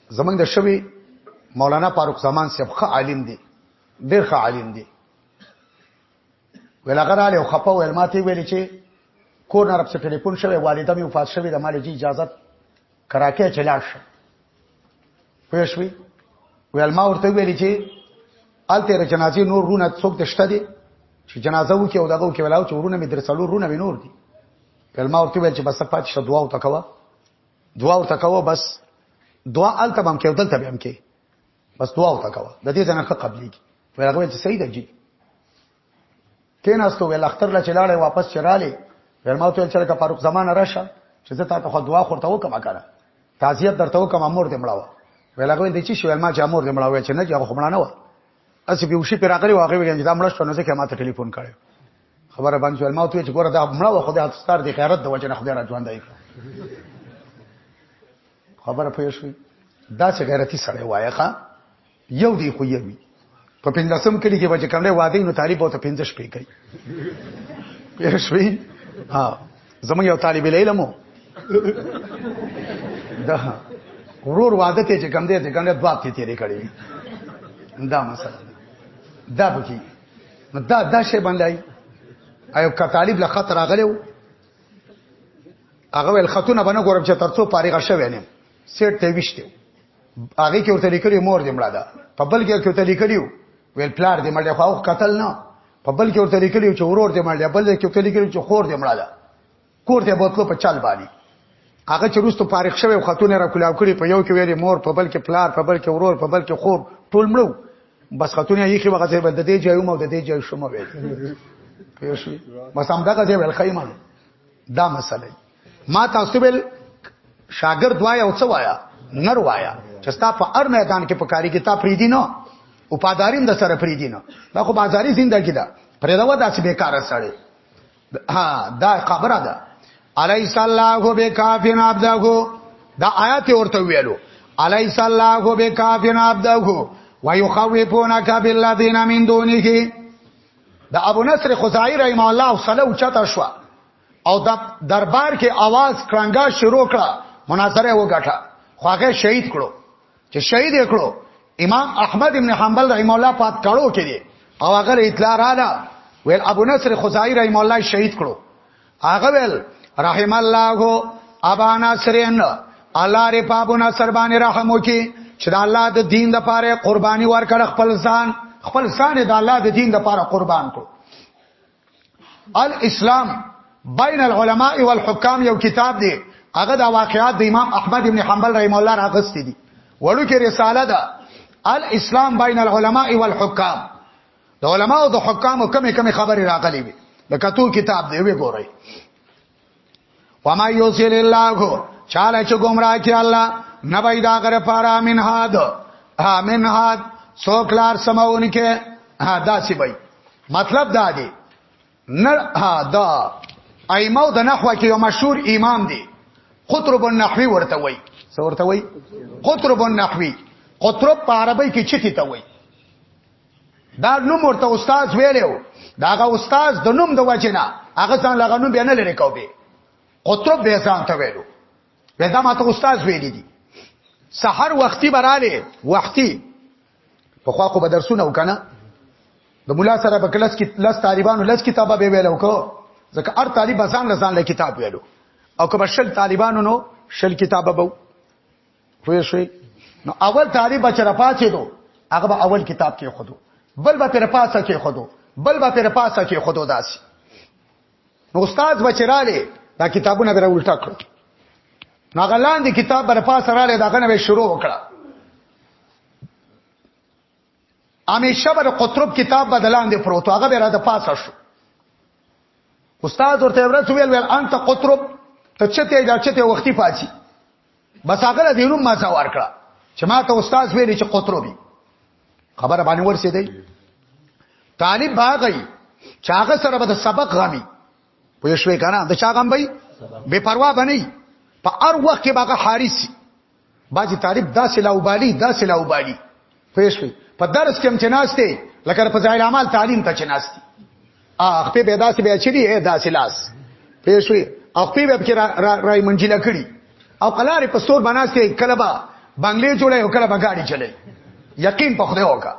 Speaker 1: زمنګ د شوی مولانا فاروق زمان صاحب خ عالم دی ډیر خ عالم دی ویلغراله خپه ویل ماته ویل چې کور نه رب څخه ټلیفون شوی والده مې وفات شوی د مال جی اجازه کراچۍ چې لاړ شه پوه شوې ویل ما ورته ویلي چې الته د جنازې نور رونه څوک د شته دي چې جنازه وکي او دغه وکي ولاو چې ورونه مې درسلو رونه مې نور دي ویل ما ورته ویل چې بس پات شه دعا او تکوا دعا او تکوا بس دعا الته بم کې او دلته بم کې بس دعا او تکوا د دې ځنه قبليږي ویل هغه چې صحیح دی کیناستو ویل اختر لا چلاړې واپس چرالې ورما ته چل کا فاروق زمانه راشه چې زه تا ته دعا خورته وکم کړه تعزیت درته وکم امر دې مړاوه ویل هغه دې چې شویل ما چې امر دې مړاوه چې نه چې هغه مړا نه و اسی به وشي پیراغلی واغې ویل چې دا مړ شو نو ځکه ما ته ټلیفون کړو خبره باندې شویل ما ته چې ګوره دا مړاوه خدای ستار دې خیرت د وجه نه خدای را ژوند دی خبره پوه شوې دا څه غیرتی سره وایخه یو دی خو یوی په پندسم کلی کې بچ کمړې واده نو طالب او ته پنځه شپې کوي پیر شوي ها زمون یو طالب علم دا ورور واده ته چې کم دی ته کم دی دواب ته تیرې کړې دا مسله دا بکی نو دا دا شی باندې ایو کا طالب له خطر راغلو هغه ول خاتون باندې ګورم چې ترڅو پاره غشه وینم سیټ ته وشته هغه کې ورته لیکلی مور دې مړه ده په بل کې ورته لیکلی ویل پلار دې مړ دی خو قتل نه په بل کې ورته لیکلی چې ورور دې مړ دی بل کې ورته لیکلی چې خور دې مړه ده کور ته بوتلو په چل باندې هغه چې روستو فارغ شوی خاتونه را کولاو کړی په یو کې ویلې مور په بل کې پلار په بل کې ورور په بل کې خور ټول مړو بس خاتونه یې خې وغځې بل د دې ځای مو د دې ځای شوم ویل پیښې بس هم دا ځای ول خیمه دا مسله ما تاسو بل شاګرد وایا او څه وایا نر وایا چې ستا په هر میدان کې په کاری کې تا پریدي نه او پاداریم د سره پریدي نه دا خو بازاري زندګی ده پرېدو داسې بیکاره سړی ها دا خبره ده الیس الله بکافین عبده دا آیات ورته ویلو الیس الله بکافین عبده ويخوفونك بالذین من دونه دا ابو نصر خزائی رحم الله صلی الله علیه و سلم چتا شو او د دربار کې आवाज کړنګا شروع کړه مناظره وګټه خو هغه شهید کړو چې شهید کړو امام احمد ابن حنبل رحم الله پات کړو کې دي او هغه اطلاع رااله ویل ابو نصر خزائی رحم الله شهید کړو هغه ویل رحم الله ابا نصرن الله ری په ابو نصر باندې رحم وکي چې د الله د دین د پاره قرباني ورکړ خپل ځان خپل ځان د الله د دین د پاره قربان کړو الاسلام بین العلماء والحکام یو کتاب دی هغه د واقعات د امام احمد ابن حنبل رحم الله راغستی دي وړو کې رساله ده الاسلام بین العلماء والحکام د علماء او د حکام کومې کومې خبرې راغلي وي لکه تو کتاب دی وی ګورئ وما یوسل الله چاله چې گمراه کی الله نه پیدا کړ پارا من هاد امن هاد څوک لار سمون کې دا سی بای مطلب دا دی نه دا ایمو د نحوه کې یو مشهور امام دی قطرب النحوی ورته وای څه ورته وای قطرب النحوی قطرب په عربی کې چتی ته وای دا نوم ورته استاد ویلو داغه استاد د نوم د وجنه هغه ځان لغه نوم بینه لري کو به قطب به ځان ته ویلو به دا ماته استاد ویل دي سحر وختي براله وختي په خوا خو به درسونه وکنه د مولا سره په کلاس کې لس طالبانو لس کتابه به ویلو کو ځکه هر طالب ځان له ځان له کتاب ویلو او که بشل طالبانو نو شل کتابه بو پوه شوي نو اول طالب به چې راپاڅېدو هغه به اول کتاب کې خودو بل به پر پاسه کې خودو بل به پر پاسه کې خودو داسې نو استاد به چې رالی دا کتابونه به را الټا کړو نو هغه لاندې کتاب به پاسه رالی دا غنه به شروع وکړه همیشه به قطرب کتاب به دلاندې پروت هغه به را د پاسه شو استاد ورته ورته ویل ویل انت قطرب ته چته دا چته وختي پاتې بس هغه د نوم ما څا ورکړه چې ما ته استاد ویل چې قطربي خبره باندې ورسې دی طالب باغی چاغه سره به سبق غمی پوه شوې کنه د چا غم بې بے پروا بنئ په هر وخت کې باغه حارس باجی طالب دا سلاوبالي دا سلاوبالي پوه شئ په درس کې هم چې ناشته لکه په ځای اعمال تعلیم ته چې ناشته اخ په پیدا سي بیا چری اې داسې لاس پوه شئ اخ په به کې را را منجله کړي او قلاره په سور بناسته کلبا بنگلې جوړه او کلبا گاډي چلے یقین په خدای وکا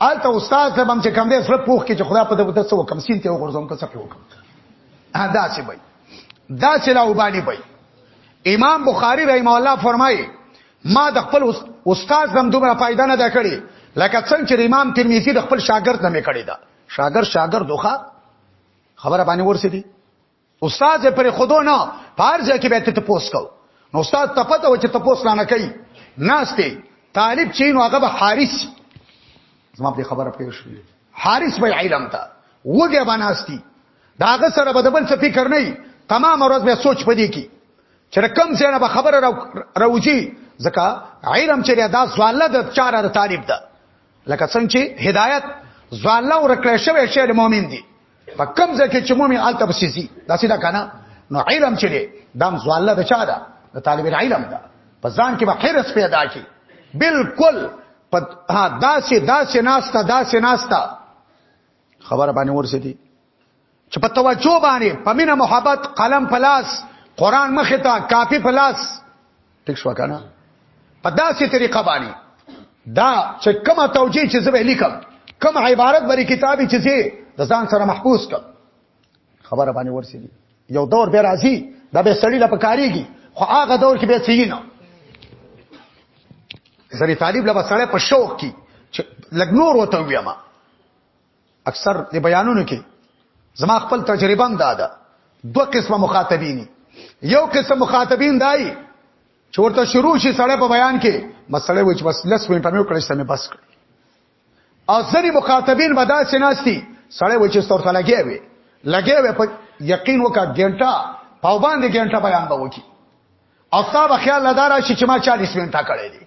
Speaker 1: الته استاد ته بم چې کم دې سره پوښ کې چې خدا په دې وته سو کم سین ته وګورځم که څه وکم ادا سي بای دا چې لا وبانی بای امام بخاری رحم الله فرمایي ما د خپل استاد زم دومره فائدہ نه ده کړې لکه څنګه چې امام ترمذی د خپل شاګرد نه مې کړې ده شاګرد شاګرد دوخه خبره باندې ورسېدي استاد پر خودو نه پارځه کې به ته پوس کو نو استاد ته پته و چې ته پوس نه کوي ناشته طالب چې نو هغه به حارس زما په خبره پېښ شي حارس به علم تا وګه بناستی داغه سره به د بل څه فکر نه وي تمام ورځ به سوچ پدې کی چې کم ځای به خبره راوځي ځکه علم چې دا سواله د چاره د طالب ده لکه څنګه چې هدایت زواله ورکړې شوی شی مؤمن دی په کم ځای کې چې مؤمن الته بسیزي دا سیدا کنه نو علم چې دام زواله د چا ده د طالب علم ده په ځان کې به حرس پیدا کی بالکل په داسې داسې ناستا داسې ناستا خبره باندې ورسېدي چې په توجه باندې په مینه محبت قلم پلاس قران مخه ته کاپی پلاس ټیک شو کنه په داسې طریقه باندې دا چې کومه توجیه چې زه لیکم کوم عبارت بری کتابي چې زه د ځان سره محفوظ کړم خبره باندې ورسېږي یو دور به راځي دا به سړی لا پکاريږي خو هغه دور کې به سړي نه زری طالب لا سړی په شوق کې لګ نور وته ویما اکثر د بیانونو کې زما خپل تجربه هم داده دوه قسمه مخاطبین یو قسم مخاطبین دای چې ورته شروع شي سړی په بیان کې مسله وچ بس لس منټه مې وکړې سمې بس کړ او ځری مخاطبین به داسې ناشتي سړی وچ ستورته لګي وي لګي وي په یقین وکړه ګنټه په باندې ګنټه بیان به وکي او صاحب خیال لدار شي چې ما 40 منټه کړې دي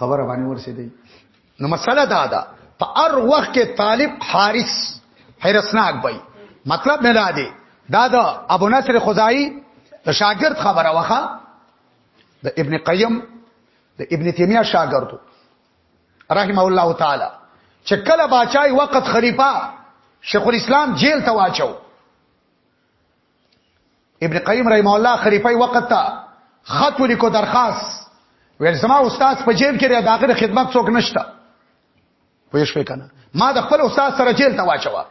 Speaker 1: خبره باندې ورسېدې نو مسله دا ده په هر وخت کې طالب حارس حیرسناک وي مطلب نه دا دی دا د ابو نصر خدای د شاګرد خبره وخه د ابن قیم د ابن تیمیه شاګردو رحم الله تعالی چې کله باچای وخت خلیفہ شیخ الاسلام جیل ته واچو ابن قیم رحم الله خلیفہ وقت ته خط ولیکو درخواست ویل زما استاد په جیب کې د داخله خدمت څوک نشته پوه شو کنه ما د خپل استاد سره جیل ته واچوا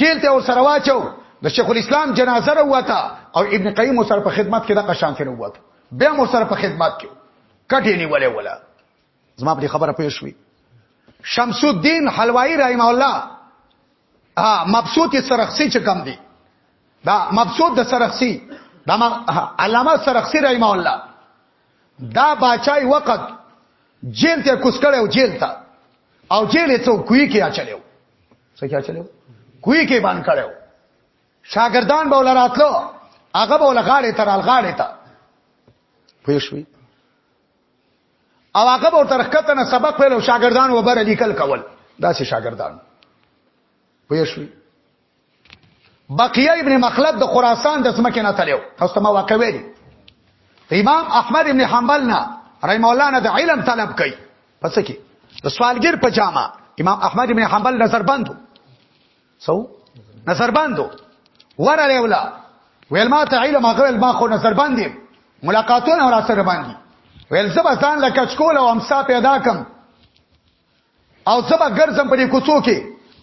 Speaker 1: جیل ته ور سره واچو د شیخ الاسلام جنازه وروته او ابن قیم سره په خدمت کې د قشان کې وروته بیا مو سره په خدمت کې کټې نیولې ولا زما په خبره پوه شوي شمس الدین حلوایی رحم الله ها مبسوط سرخسی چې کم دی دا مبسوط د سرخسی دا علامه سرخسی رحم الله دا بچای وخت جیل ته کوس کړو جیل ته او جیل ته کوی کې اچلو څه کې اچلو کوی کې باندې کړو شاګردان به ولراتلو هغه به ولغاړې تر الغاړې ته پوښوي او هغه به ترخته نه سبق ویل او شاګردان وبره لیکل کول دا سه شاګردان پوه شو بقیه ابن مخلد د خراسان د سمکه نه تلو تاسو ما واقع ویل امام احمد ابن حنبل نه رحم الله نه د علم طلب کوي پس کې د سوالګر په جامه امام احمد ابن حنبل نظر بندو څو نظر باندو ورله ولا ویل ما ته علم هغه ما خو نظر باندې ملاقاتونه ور سره باندې ویل زبا ځان لکه چکول او امسا پیدا کم او زبا ګرځم په دې کوڅو کې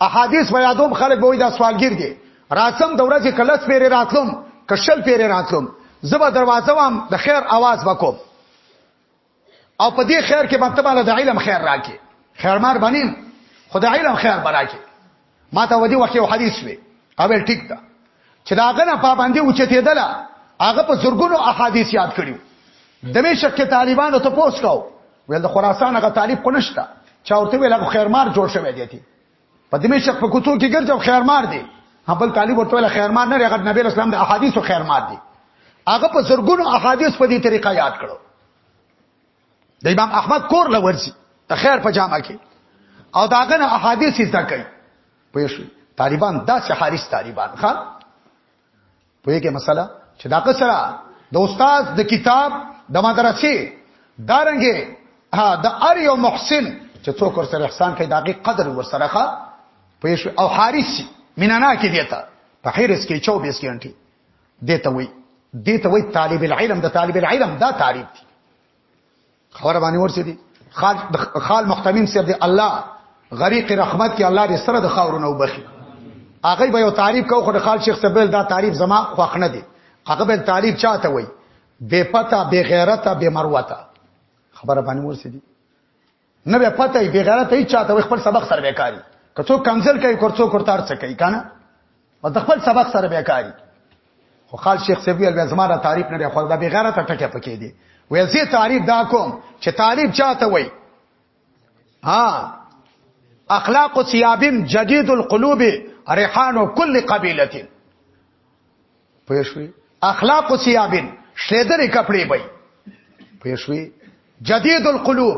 Speaker 1: احادیث بیا دوم خلک به دا سوالګر دي راتم د ورځې کلس پیری راتلم کشل پیری راتلم زبا دروازه وام د خیر आवाज وکوم او په دې خیر کې مکتب له علم خیر راکې خیرمار بنیم خدای علم خیر براکې ما ته ودی وخت یو حدیث وی او ټیک ده چې دا غنه پابندي اوچته ده هغه په زورګونو احادیث یاد کړیو د مې شک طالبانو ته پوس کاو ول د خراسان هغه طالب کو نشتا چا ورته ویل هغه خیرمار جوړ شوی دی په دې مشق په کوڅو کې ګرځو خیر مار دی خپل طالب ورته له خیر مار نه رغد نبی اسلام د احادیث او خیر مار دی هغه په زرګونو احادیث په دې طریقه یاد کړو د امام احمد کور لورځي د خیر په جامه کې او داغه نه احادیث زده کوي پوه شو طالبان دا چې حارث طالبان خان پوهیږي مسله چې دا قصرا د استاد د کتاب د مدرسې دارنګې ها د ار یو محسن چې څوک ور سره احسان کوي داغه قدر ور سره ښه پېښ او حارث مینانا کې دیتا په حیرس کې 24 غنټه دیتا وي دیتا وي طالب العلم د طالب العلم دا تعریف دی خبر باندې ورسې دي خال خال محتمم سر دی الله غریق رحمت کې الله دې سره د خاورونو وبخي هغه به یو تعریف کو خو د خال شیخ سبل دا تعریف زما خوښ نه دی هغه به تعریف چاته وای بے پتا بے غیرت بے مروتا خبره باندې ورسې دي نه به پته بی غیرت هیڅ چاته خپل سبق سره وکاري کڅو کنزل کوي کورڅو کورتار څه کوي کنه او د خپل سبق سره به کاری خو خال شیخ سیبی ال زماره تعریف نه خو دا بغیر ته ټکه پکې دی وې زه تعریف دا کوم چې تعریف چاته وای ها اخلاق سیابم جدید القلوب ریحان کل قبیله پېښوي اخلاق سیابم شیدرې کپڑے وای پېښوي جدید القلوب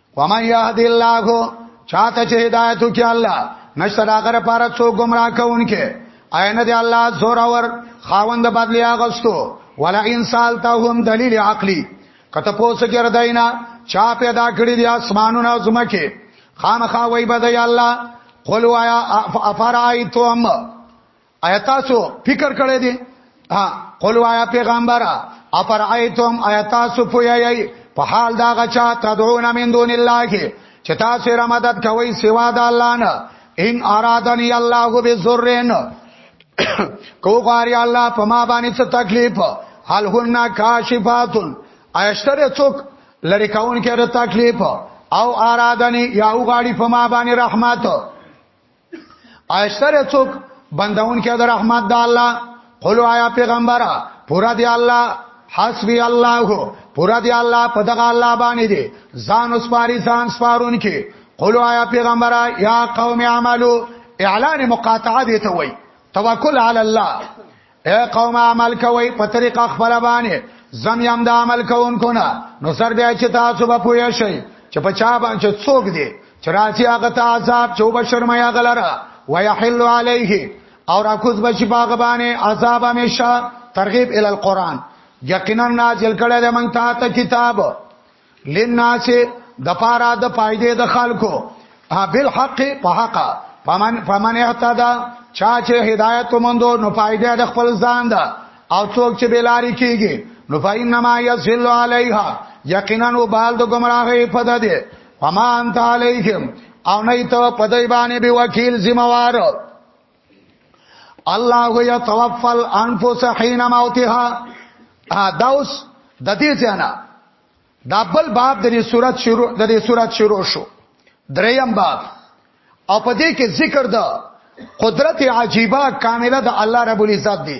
Speaker 1: ومن يهد الله چاته چې هدایت وکي الله نشته دا غره پاره څو گمراه کوونکې عین دی الله زور اور خاوند بدلی اغستو ولا انسان ته هم دلیل عقلی کته پوسه کې رداینا چا پیدا کړی دی اسمانونو زمکه خامخا وای بده یا الله قل وایا افرایتم آیا تاسو فکر کړی دی ها قل وایا پیغمبره افرایتم آیا تاسو پویای په حال دا غچا تدعون من دون الله کې چې تاسو را مدد کوي سوا د الله نه ان ارادنی الله بذرن کو غاری الله په ما باندې څه تکلیف حال هن کاشفاتن ایشتره څوک لری کون کې د تکلیف او ارادنی یا غاری په ما باندې رحمت اشتره څوک بندون کې د رحمت د الله قولو آیا پیغمبره پورا دی الله حسبی الله پورا دی الله په دغه الله باندې دی ځان وسپاری ځان سپارون کې قولو آیا پیغمبره یا قوم اعملو اعلان مقاطعه دی ته وای توکل علی الله اے قوم عمل کوي په طریقه خپل باندې زم یم د عمل کوونکو نه نو سر بیا چې تاسو به پوه شئ چې په چا باندې څوک دی چې راځي هغه ته عذاب چې به شرمیا غلره ويحل عليه او راکوز بشي باغ باندې عذاب همیشه ترغیب ال القران یقینا نازل کړه د من ته کتاب لناس د پاره د فائدې د خلکو ابل حق په حق فمن فمن اهتدى چا چې هدایت ومندو نو فائدې د خپل ځان ده او څوک چې بلاری کیږي نو فینما یذل علیها یقینا وبال د گمراهی په دده فما انت علیهم او نه ته په دای باندې به وکیل ذمہوار الله يتوفى الانفس حين موتها دا اوس د دې ځانا دا بل باب د دې صورت شروع د دې صورت شروع شو دریم باب او په دې کې ذکر ده قدرت عجیبه کامله د الله رب العزت دی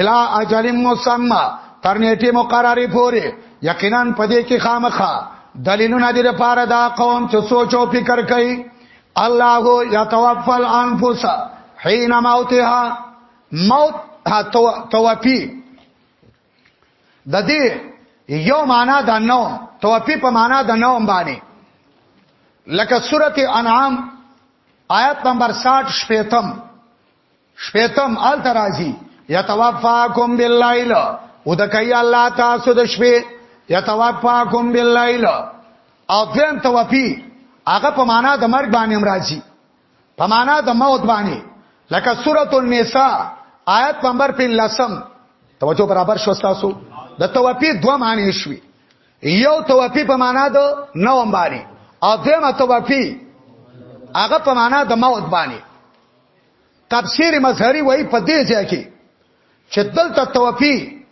Speaker 1: الا اجل مسمى تر نیټه مقرره پورې یقینا پدې کې خامخا دلیلونه دي لپاره دا قوم چې سوچ او فکر کوي الله یتوفى الانفس حين موتها موت توفی د دې یو معنا د نو توفی په معنا د نو باندې لکه سورته انعام آیت نمبر 60 شپیتم شپیتم آل ترازی یتوفاکم باللیل او د کوي الله تاسو د شپې یتوفاکم باللیل او دیم توفی هغه په معنا د مرګ باندې امراضی په معنا د موت باندې لکه سورۃ النساء آیت نمبر 15 توجه برابر شو تاسو د توفی دوه معنی شوي یو توفی په معنا د نوم باندې او دیمه توفی هغه په معنا د موت باندې تفسیر مظهری وای په دې ځای کې چې دلته توفی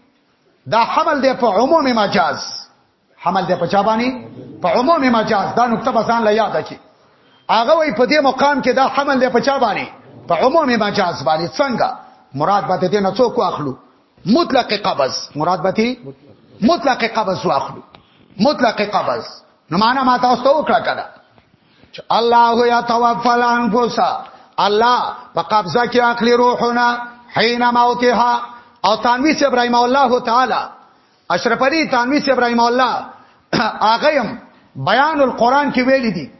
Speaker 1: دا حمل دی په عموم مجاز حمل دی په چا باندې په عموم مجاز دا نقطه بسان لا یاد کی هغه وای په دې مقام کې دا حمل دی په چا باندې په عموم مجاز باندې څنګه مراد به دې نه څوک اخلو مطلق قبض مراد به دې مطلق قبض واخلو مطلق قبض نو معنا ما تاسو ته وکړه کړه چې الله یا توفل انفس الله په قبضه کې اخلي روحونه حين موتها او تنویس ابراهیم الله تعالی اشرف علی تنویس ابراهیم الله اغیم بیان القرآن کې ویل دي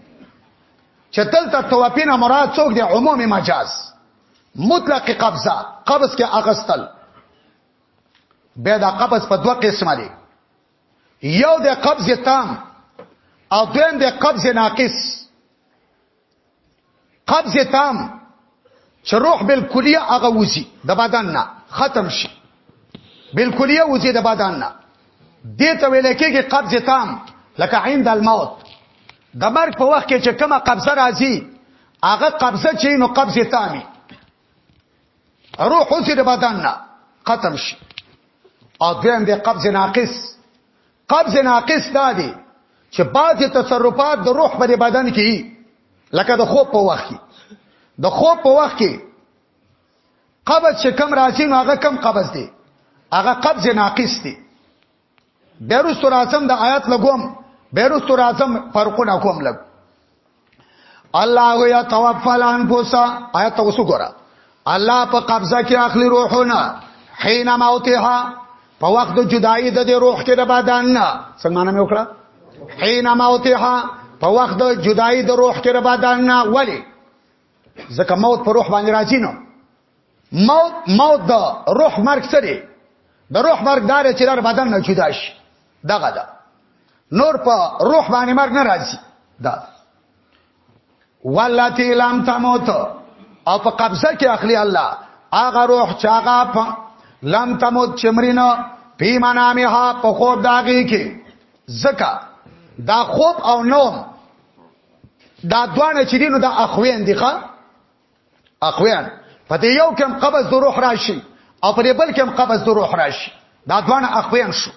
Speaker 1: چې تل ته توپینه مراد څوک دی عمومي مجاز مطلق قبضه قبض کې اغستل به دا قبض په دوه قسمه دي یو د قبض تام او دویم د قبض ناقص قبض تام چې روح بالکلیه هغه وځي د بدن نه ختم شي بالکلیه وځي د بدن نه دې ته ویل کېږي قبض تام لکه عند الموت د مرګ په وخت کې چې کومه قبضه راځي هغه قبضه چې نو قبض تامي روح اوځي د بدن نه ختم شي او دویم د قبض ناقص قبض ناقص دا دی چې بعضی تصرفات د روح په بدن کې لکه د خوب په وخت کې د خوب په وخت کې قبض چې کم راځي نو هغه کم قبض دی هغه قبض ناقص دی بیرست راځم د آیات لګوم بیرست راځم فرقونه کوم لګ الله یا توفل انفسا آیات اوسو ګورا الله په قبضه کې اخلي روحونه حين موتها په وخت د جدای د روح کې د بدن نه سلمانه مې وکړه حين موتها په وخت د جدای د روح کې د بدن نه ولی ځکه موت پر روح باندې راځي نو موت موت دا روح مرګ سره د روح مرګ دار چې در بدن نه جدا شي دغه دا نور په روح باندې مرګ نه راځي دا ولاتی لم تموت او په قبضه کې اخلي الله هغه روح چې هغه لم تموت چمرینو پی منامها په خوب داږي کې زکا دا خوب او نوم دا دوانه چې دینو دا اخوین دي ښا اخوان په دې یو کې هم قبض د روح راشي او په دې بل کې هم قبض د روح راشي دا دوه اخوان شو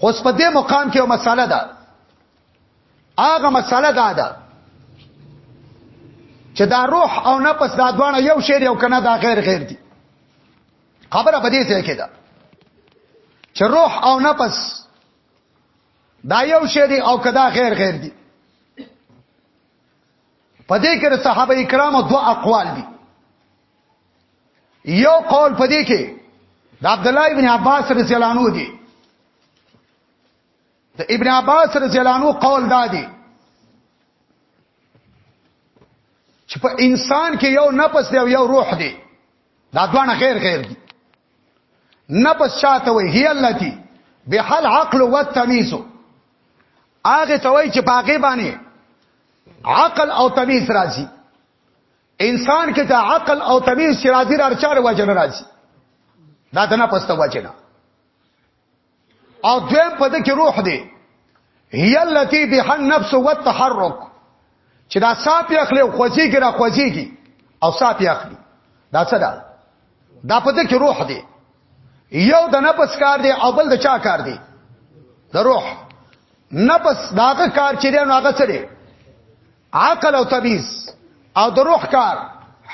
Speaker 1: خو په دې مقام کې یو مساله ده هغه مساله ده ده چې دا روح او نفس دا دوه یو شی دی او کنه دا غیر غیر دي خبره په دې ځای کې ده چې روح او نفس دا یو شی دی او کدا غیر غیر دي په دې کې د صحابه کرامو دوه اقوال دي یو قول په دې کې د عبد الله ابن عباس رضی الله عنه دی د ابن عباس رضی الله عنه قول دا دی چې په انسان کې یو نفس دی او یو روح دی دا دوانه خیر خیر دي نفس چاته وي هي التي بحال عقل والتمييز هغه توي چې پاګې باندې عقل او تمیز راځي انسان کې ته عقل او تمیز چې راځي راچار وجه نه راځي دا ته نه پسته وجه نه او دویم په دې کې روح دی هي التي بها النفس والتحرك چې دا صاحب اخلي او خوځيږي را خوځيږي او صاحب اخلي دا څه ده دا په دې کې روح دی یو د نفس کار دی او بل د چا کار دی د روح نفس داغه کار چې دی نو هغه څه دی عقل او تمیز او د روح کار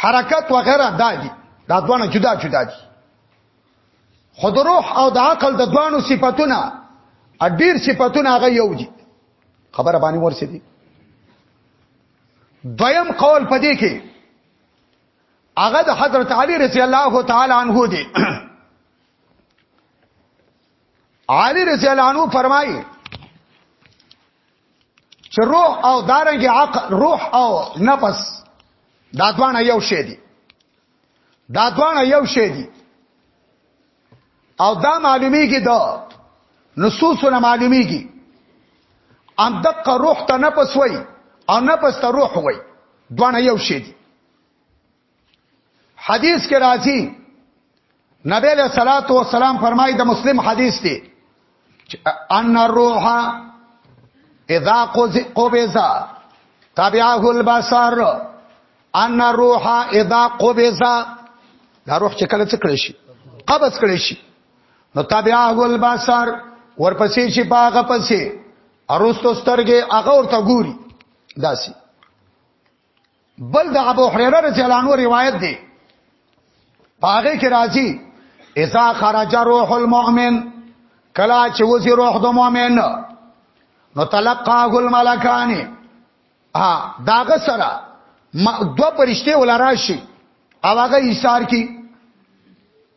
Speaker 1: حرکت و غیره دا دي دا دوه جدا جدا دي خود روح او د عقل د دوانو صفاتونه ډیر صفاتونه هغه یو دي خبره باندې ورسې دي دویم قول پدې کې هغه د حضرت علی رضی الله تعالی عنہ دی علی رضی الله عنہ فرمایي چې روح او دارنګ عقل روح او نفس دا دوانه یو شی دي دا دوانه یو شی دي او دا معلومیږي دا نصوصونه معلومیږي ان دقه روح ته نه پسوي او نه پس ته روح وي دوانه یو شی دي حدیث کې راځي نبی له صلوات و سلام فرمایي د مسلم حدیث دی ان الروح اذا قبض تبعه البصر ان الروح اذا قبض دا روح چې کله څه کړی شي قبض کړی شي نو تبعه البصر ورپسې شي باغه پسې اروستو سترګې هغه ورته ګوري داسي بل د ابو هريره رضی الله عنه روایت دی پاغه کې راځي اذا خرج روح المؤمن کلا چې وځي روح د مؤمن نو تلقاه الملکان ها داغه سره دو پرشته ولراشي او هغه ایثار کی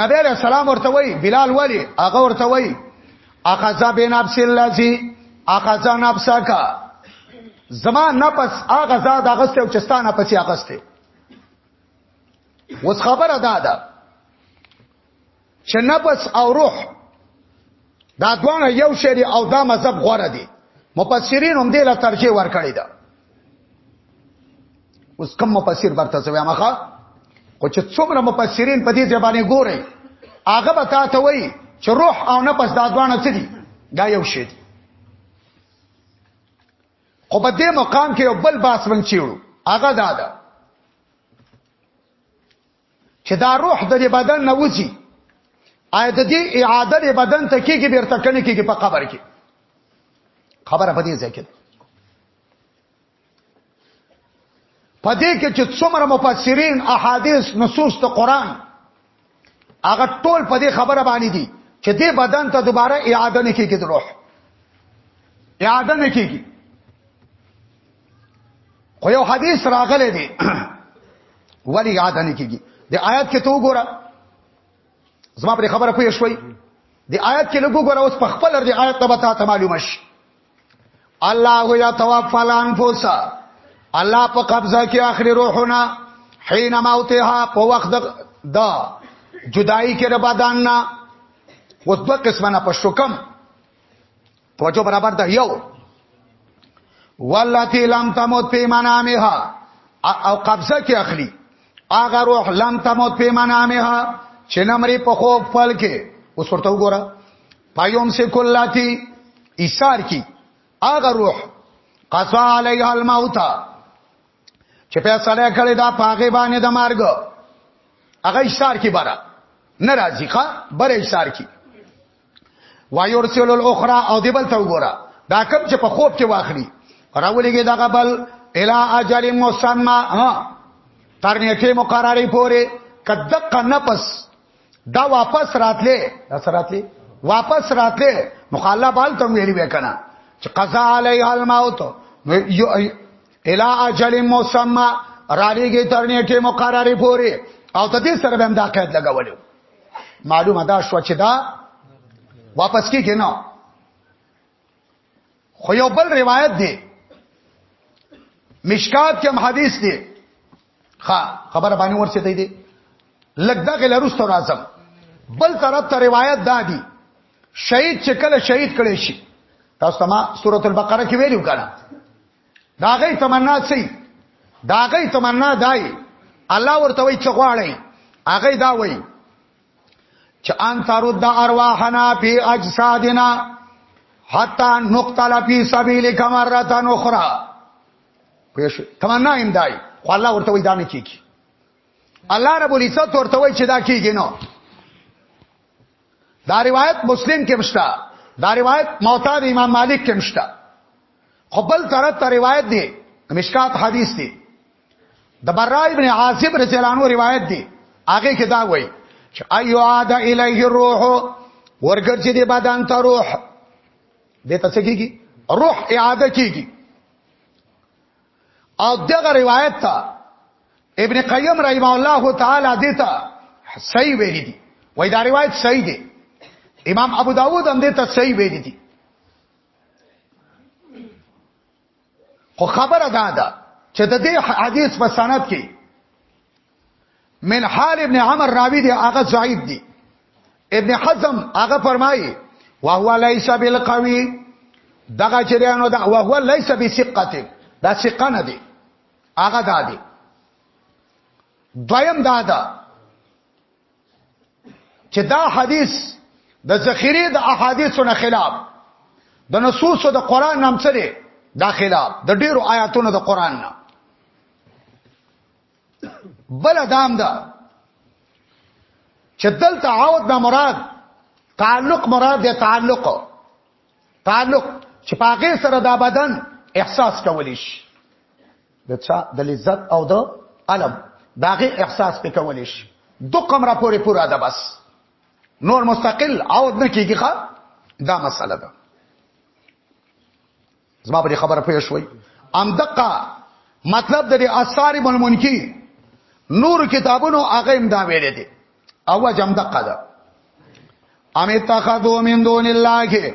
Speaker 1: نبی علیہ السلام ورته وای بلال ولی هغه ورته وای اخذ بنفس الذی اخذ نفسک زما نفس هغه زاد اغسته او چستانه پسې اغسته وس خبره ده ده چې نفس او روح دا دوانه یو شری او دا مذهب غوړه دي مفسرین هم دې لا ترجیح ورکړی ده اوس کوم مفسر برته څه وایم ښا خو چې څومره مفسرین په دې ځبانه ګوري هغه به تا ته وایي چې روح او نفس دا دوانه څه دي دا یو شی دی خو په دې مقام کې یو بل باس من چیړو هغه دا ده چې دا روح د بدن نه وځي آیا د دې اعاده د بدن ته کېږي بیرته کنه کېږي په قبر کې خبره پدې ځای کې پدې کې چې څومره مفسرین احادیث نصوص ته قران هغه ټول پدې خبره باندې دي چې دې بدن ته دوباره اعاده نه کېږي د روح اعاده نه کېږي خو یو حدیث راغلی دی ولی یاد نه کیږي د آیات کې تو ګوره زما پر خبره پوه شوي د آیات کې لګو ګوره اوس په خپل د آیات ته بتا ته معلومه شي الله یا توفى الانفس الله په قبضه کې اخري روحونه حين موتها په وخت دا جدائی کې د بدن نه وتو قسمه نه په شکم توجه برابر ده یو واللتی لم تموت فی منامها او قبضه کې اخلي اغه روح لم تموت فی منامها چې نمرې په خوب فل کې اوس ورته وګوره پایوم سے کلاتی ایثار کی اغه روح قصا علیها الموت چې په سره کړي دا پاګې باندې د مارګ هغه ایثار کی برا ناراضی ښا بر ایثار کی ويرسل الاخرى او دی بل ته وګوره دا کوم چې په خوب کې واخلي راولېږي دا غبل الا اجل مسمى ها تر نیټه مقرره پورې کدق نفس دا واپس راتلې دا سراتلې واپس راتلې مخاله بال ته ویلي وکنه چې قضا علی الموت الا اجل مسمى را لېږي تر نیټه مقرره پورې او تدې سره به هم دا قید لګولو معلومه دا شو چې دا واپس کیږي نه خو یو بل روایت دی مشکات کې حدیث دی خا خبر باندې ورسې دی دی لګدا کې لروستو راځم بل طرف ته روایت دا دی شهید چې کله شهید کړي شي تاسو ما سورۃ البقره کې ویلو کړه دا غي تمنا سي دا غي تمنا دای الله ورته وی چغواړي هغه دا وی چې ان ترد ارواحنا فی اجسادنا حتا نقتل فی سبیلک مره اخرى پېښ تمنا هم دای خو الله ورته وی دا نه کیږي الله رب العزت ورته وی چې دا کیږي نو دا روایت مسلم کې مشته دا روایت موطا د امام مالک کې مشته خپل طرف ته روایت دی مشکات حدیث دی د برای ابن عاصب رضی الله عنه روایت دی هغه کې دا وایي چې ايو عاد الیه الروح ورګر چې دی بدن ته روح د تاسو کېږي روح اعاده کېږي او دغه روایت ته ابن قیم رحمه الله تعالی دیتا صحیح ویلی دی وای دا روایت صحیح دی امام ابو داوود هم دیتا صحیح ویلی دی خو خبره دا ده چې د دې حدیث په سند کې من حال ابن عمر راوی دی هغه ضعیف دی ابن حزم هغه فرمایي وهو ليس بالقوي دغه چریانو دا وهو ليس بثقه دا ثقه نه دی هغه دا دی دویم دا ده چې دا حدیث د ذخیره د احادیثو نه خلاف د نصوص د قران نام سره دا خلاف د ډیرو آیاتونو د قران نه بل دام دا چې دلته عود نه مراد تعلق مراد دی تعلق تعلق چې پاګه سره دا بدن احساس کولی شي د چا د لذت او د علم داغه احساس په کولې شي دو کمره پورې پورا ده بس نور مستقل عود نه کیږي ښا دا مسله ده زما په خبره پوه شوي ام دقه مطلب د اثار ملمنکی نور کتابونو هغه هم دا ویل دي او جام دقه ده ام اتخذو من دون الله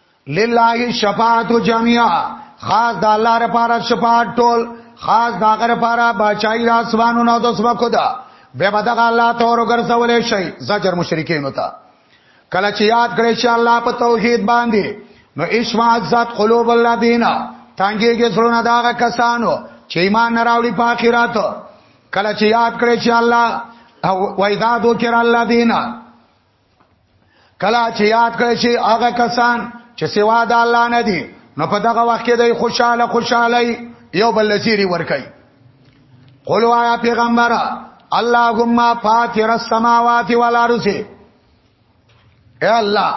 Speaker 1: لله شفاعت جميعا خاص د الله لپاره شفاعت ټول خاص د هغه لپاره بچای د اسمانو نو د سمکو ده به بدغه الله تور ګرځولې شي زجر مشرکین وتا کله چې یاد کړی چې الله په توحید باندې نو اشمعت ذات قلوب الله دینا تانګيږي زړونه داغه کسانو چې ایمان نه راوړي په آخرت کله چې یاد کړی چې الله او وایذا ذکر الله دینا کلا چې یاد کړی شي هغه کسان چې سوا د الله نه دي نو په دغه وخت کې د خوشاله خوشاله یو بل لسیری ور کوي قول وایا پیغمبره اللهم فاطر السماوات والارض اے الله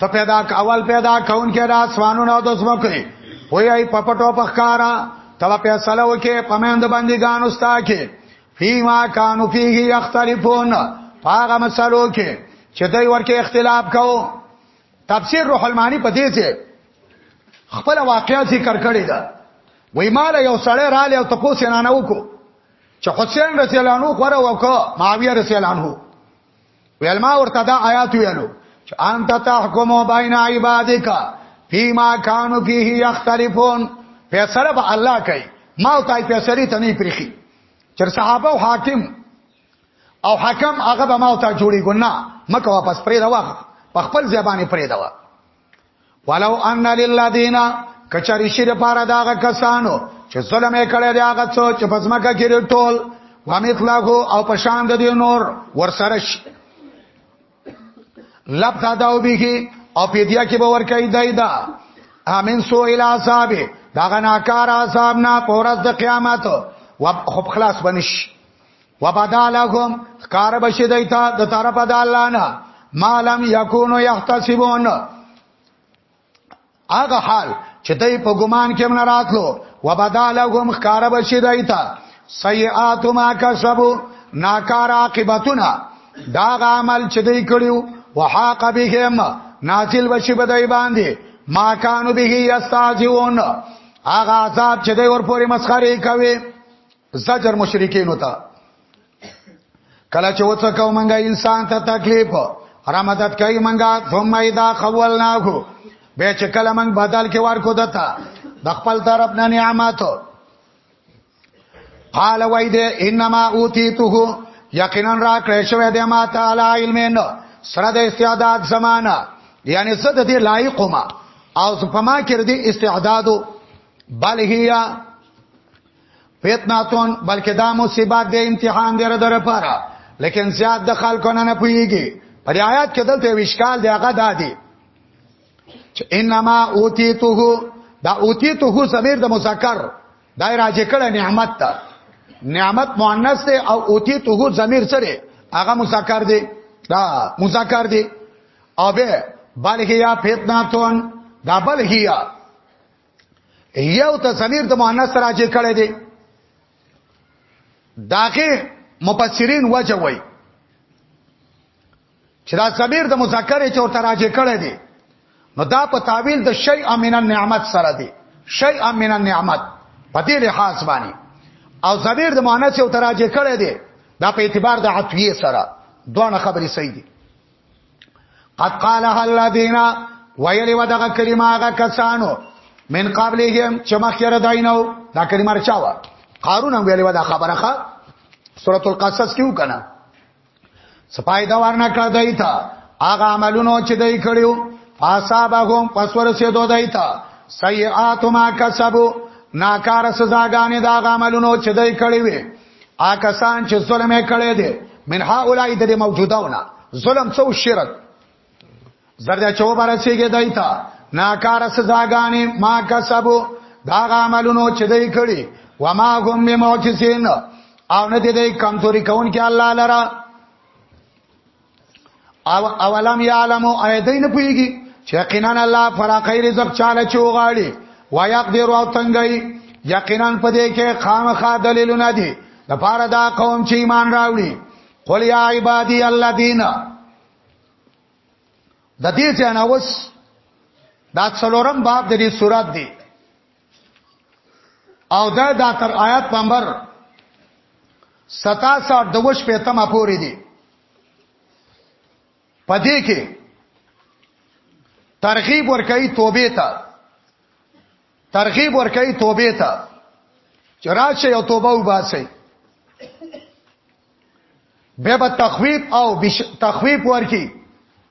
Speaker 1: ته پیدا اول پیدا کون کې را اسمانونو او د زمکه وای په پټو پخکارا تلا فیصله وکې پمند باندې ګان استا کې فيما كانوا فيه يختلفون پاغه مسلو کې چې دوی ورکه اختلاف کو تفسیر روح المانی په دې ځای خپل واقعیا ذکر کړی دا وای مال یو سړی را لې او تاسو نه نه وکړو چې حسین رضی الله عنه غره وکړه معاویه رضی الله عنه ویل ما ورته دا آیات ویلو چې انت تحکم بین عبادک فيما كانوا فيه يختلفون فیصله به الله کوي ما او تای فیصله ته نه پریخي چر صحابه او حاکم او حکم هغه به ما او تا جوړي ګنا مکه واپس پرې دا واخ په خپل ځبانه پرې دا ولو ان للذین کچری شی د پاره داغه کسانو چې ظلم یې کړی دی هغه څو چې پزماکه کې ټول وامثله او پشان د دې نور ورسره شي لب دا داو به او پیدیا کې به ور کوي دای دا امین سو ال عذاب دا غناکار عذاب نه پورز د قیامت و خب خلاص بنش وبدالهم خکار بشی دیتا د طرف د الله نه ما لم یکونو یحتسبون هغه حال چې دوی په ګمان کې من راتلو وبدالهم خکار بشی دیتا سیئات ما کسبو ناکار عاقبتنا دا عمل چې دوی کړیو وحاق بهم نازل بشی بدای باندې ما کانو به یستاجون هغه عذاب چې دوی ورپورې مسخره کوي زجر مشرکین ته کله چې وڅ کو منګه انسان ته تکلیف رحمت کوي منګه ثم اذا خولناه به چې کله منګ بدل کې ورکو دتا د خپل طرف نه نعمت قال وای دې انما اوتیته یقینا را کړې شوې دې ما تعالی علمین سره د استعداد زمانہ یعنی څه د دې لایق ما او په ما کې دې استعدادو بل هيا فتناتون بلکې دا مصیبت دی امتحان دی در لپاره لیکن زیات د خلکو نه نه پويږي پر آیات کې دلته وشکال دی هغه دادی چې انما اوتیته دا اوتیته زمير د مذکر دای راځي کړه نعمت ته نعمت مؤنث دی او اوتیته زمير سره هغه مذکر دی دا مذکر دی او به بلکې یا فتناتون دا بلکې یا یو ته ضمیر د مؤنث راځي کړي دي داغه مفسرین وجه وای چې دا ضمیر د مذکر چې ورته راځي کړي دي نو دا په تعویل د شی امین النعمت سره دی شی امین النعمت په دې لحاظ باندې او ضمیر د مؤنث او تراجه کړي دي دا په اعتبار د عطویه سره دوه خبرې صحیح دي قد قالها الذين ویلی و دغه کلمه هغه کسانو من قبلهم چې مخکره داینو دا کلمه رچاوه قارون هم ویلی و دا خبره ښه سورۃ القصص کیو کنه سپایدا ورنه کړ دای ته هغه عملونو چې دای کړیو فاصابهم پس ورسېدو دای ته سیئات ما کسبو ناکار سزاګانې دا عملونو چې دای کړی وي آکسان چې ظلم یې کړی دی من هؤلاء د موجودونه ظلم څو شرک زرد چو برسیږي دایتا ناکار سزاګانې ما کسبو دا عملونو چې دوی کړی و ما هم بمعجزین او نه دې کمزوري کون کې الله لره او اولم یعلم ایدین پویږي چې یقینا الله فراقی رزق چاله چوغاړي ويقدر او تنګي یقینا په دې کې خامخا دلیلونه دي د پاره دا قوم چې ایمان راوړي قل یا عبادی الذین د دې ځناوس دا څلورم باب د دې سورات دی او دا دا تر آیات نمبر 67 دوش په تمه پوری دی پدې کې ترغیب ورکړي توبه ته ترغیب ورکړي توبه ته چې راشه یو توبه وباسي به به تخویب او تخویب ورکی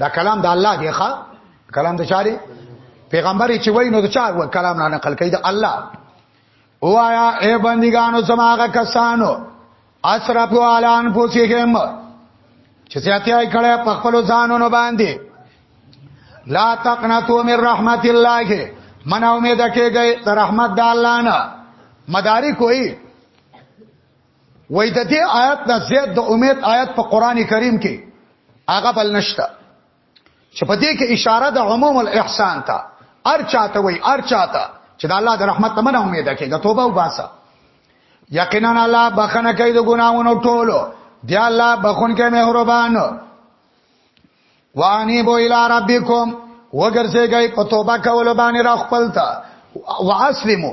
Speaker 1: دا کلام د الله دی ښا کلام د چاره پیغمبر چې وای نو د چا و کلام نه نقل کړي د الله وایا اے بندګانو سماغه کسانو اسرفو علان پوسیهم چې سیاتیا کړه په خپل ځانونو باندې لا تقنطوا من رحمت الله من امید کېږي د رحمت د الله نه مدارک وایي وای د دې آیت نه زیات د امید آیت په قران کریم کې هغه بل نشته چې په دې کې اشاره د عموم الاحسان ته ار چاته وای ار چاته چې د الله د رحمت نه امید کې د توبه وباسه یقینا الله بخنه کوي د ګناونو ټولو دی الله بخون کې مهربان وانی بو الی ربکم وګرځي گئی په توبه کول باندې را خپل تا واسلمو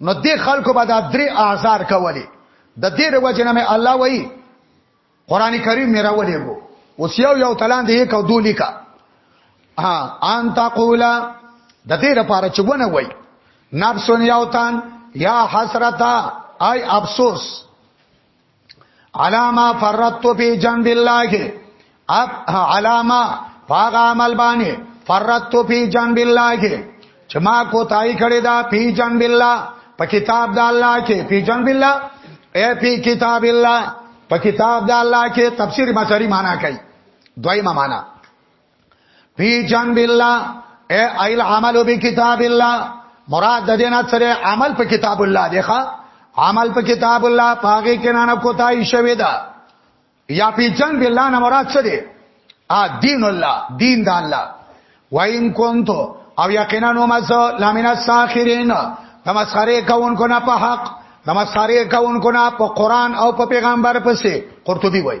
Speaker 1: نو دې خلکو به دا درې آزار کولې د دې وجه نه مې الله وایي قران کریم مې راولې وو اوس یو یو تلان دې یو دو لیکا ها ان تقولا د دې لپاره چې ونه وای نفسون یوتان یا حسرتا آی افسوس علاما فرطت فی جنب الله اب علاما فاغ عمل باندې فرطت فی جنب الله چې ما کو تای کړی دا فی جنب الله په کتاب د الله کې فی جنب الله ای فی کتاب الله په کتاب د الله کې تفسیر بصری معنا کوي دویمه معنا فی جنب الله ای ایل عمل بکتاب الله مراد د دینه سره عمل په کتاب الله دی ښا عمل په کتاب الله پاګه کې نه کوتای شوی دا یا فی جنب الله نه مراد څه دی ا دین الله دین د الله وین کنتو او یقینا نو مزه لامنا ساخرین تمسخره کون کو نه په حق تمسخره کون کو نه په قران او په پیغمبر پسې قرطبي وای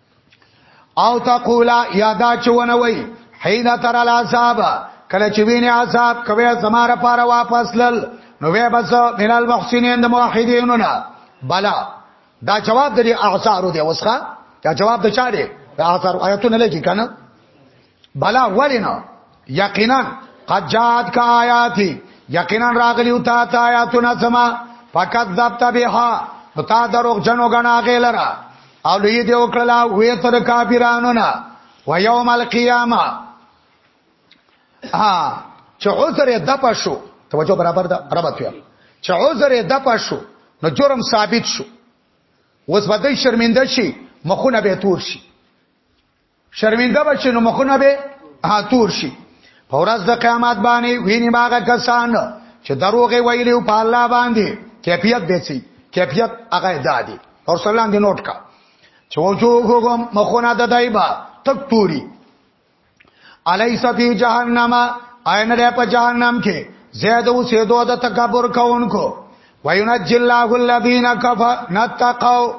Speaker 1: او تقولا یادا چونه وای حين تر العذاب کله چې ویني عذاب کوي زماره پاره واپس لل نو وې بس من المحسنین د موحدینو نه بلا دا جواب د اعصارو دی وسخه دا جواب د چا دی د اعصار آیتونه لګی کنه بلا ولنا یقینا قد جات کا آیاتی یقینا راغلی او تا تا آیاتنا سما فقط ذبت بها نو تا دروغ جنو غنا غیلرا او لوی دی وکړه وې تر کافرانو نه و یوم القیامه ها چې عذر د پښو توجه برابر ده ربط وي چې عذر د پښو نو جرم ثابت شو وس بدای شرمنده شي مخونه به تور شي شرمنده به شي نو مخونه به هاتور شي په ورځ د قیامت باندې ویني باغه کسان چې دروغه ویلي په الله باندې کیفیت به سي کیفیت هغه دادي او سلام دې نوٹ کا چې وجوههم مخونه د دایبا تک توري الیس فی جهنم عین له په جهنم کې زید او سیدو د تکبر کوونکو وینجل الله الذین کفر نتقوا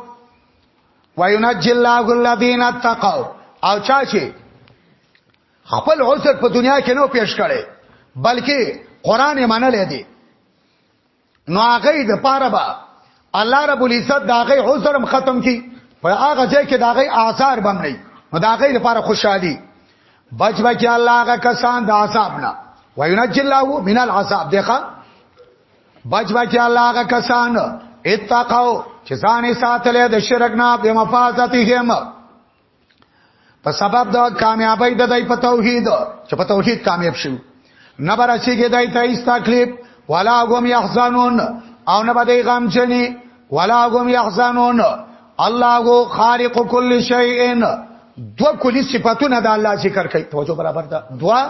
Speaker 1: وینجی الله الذین اتقوا او چا چې خپل عذر په دنیا کې نو پیش کړي بلکې قران یې منلې دي نو هغه د پاره با الله رب العزت دا غي عذرم ختم کی په هغه ځای کې دا غي آثار بم نه نو دا غي لپاره خوشحالي بچ بچ الله هغه کسان د عذاب نه وینجی الله من العذاب دغه بچ بچ الله هغه کسان اتقوا چې ځان یې ساتلې د شرک نه په مفازتهم په سبب د کامیابی د دای په توحید چې په توحید کامیاب شي نه برسیږي دای ته ایست تکلیف ولا غم یحزنون او نه بده غم چني ولا غم یحزنون الله غو خالق کل شیء دو کلی صفاتونه د الله ذکر کوي توجه برابر ده دوا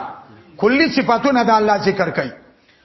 Speaker 1: کلی صفاتونه د الله ذکر کوي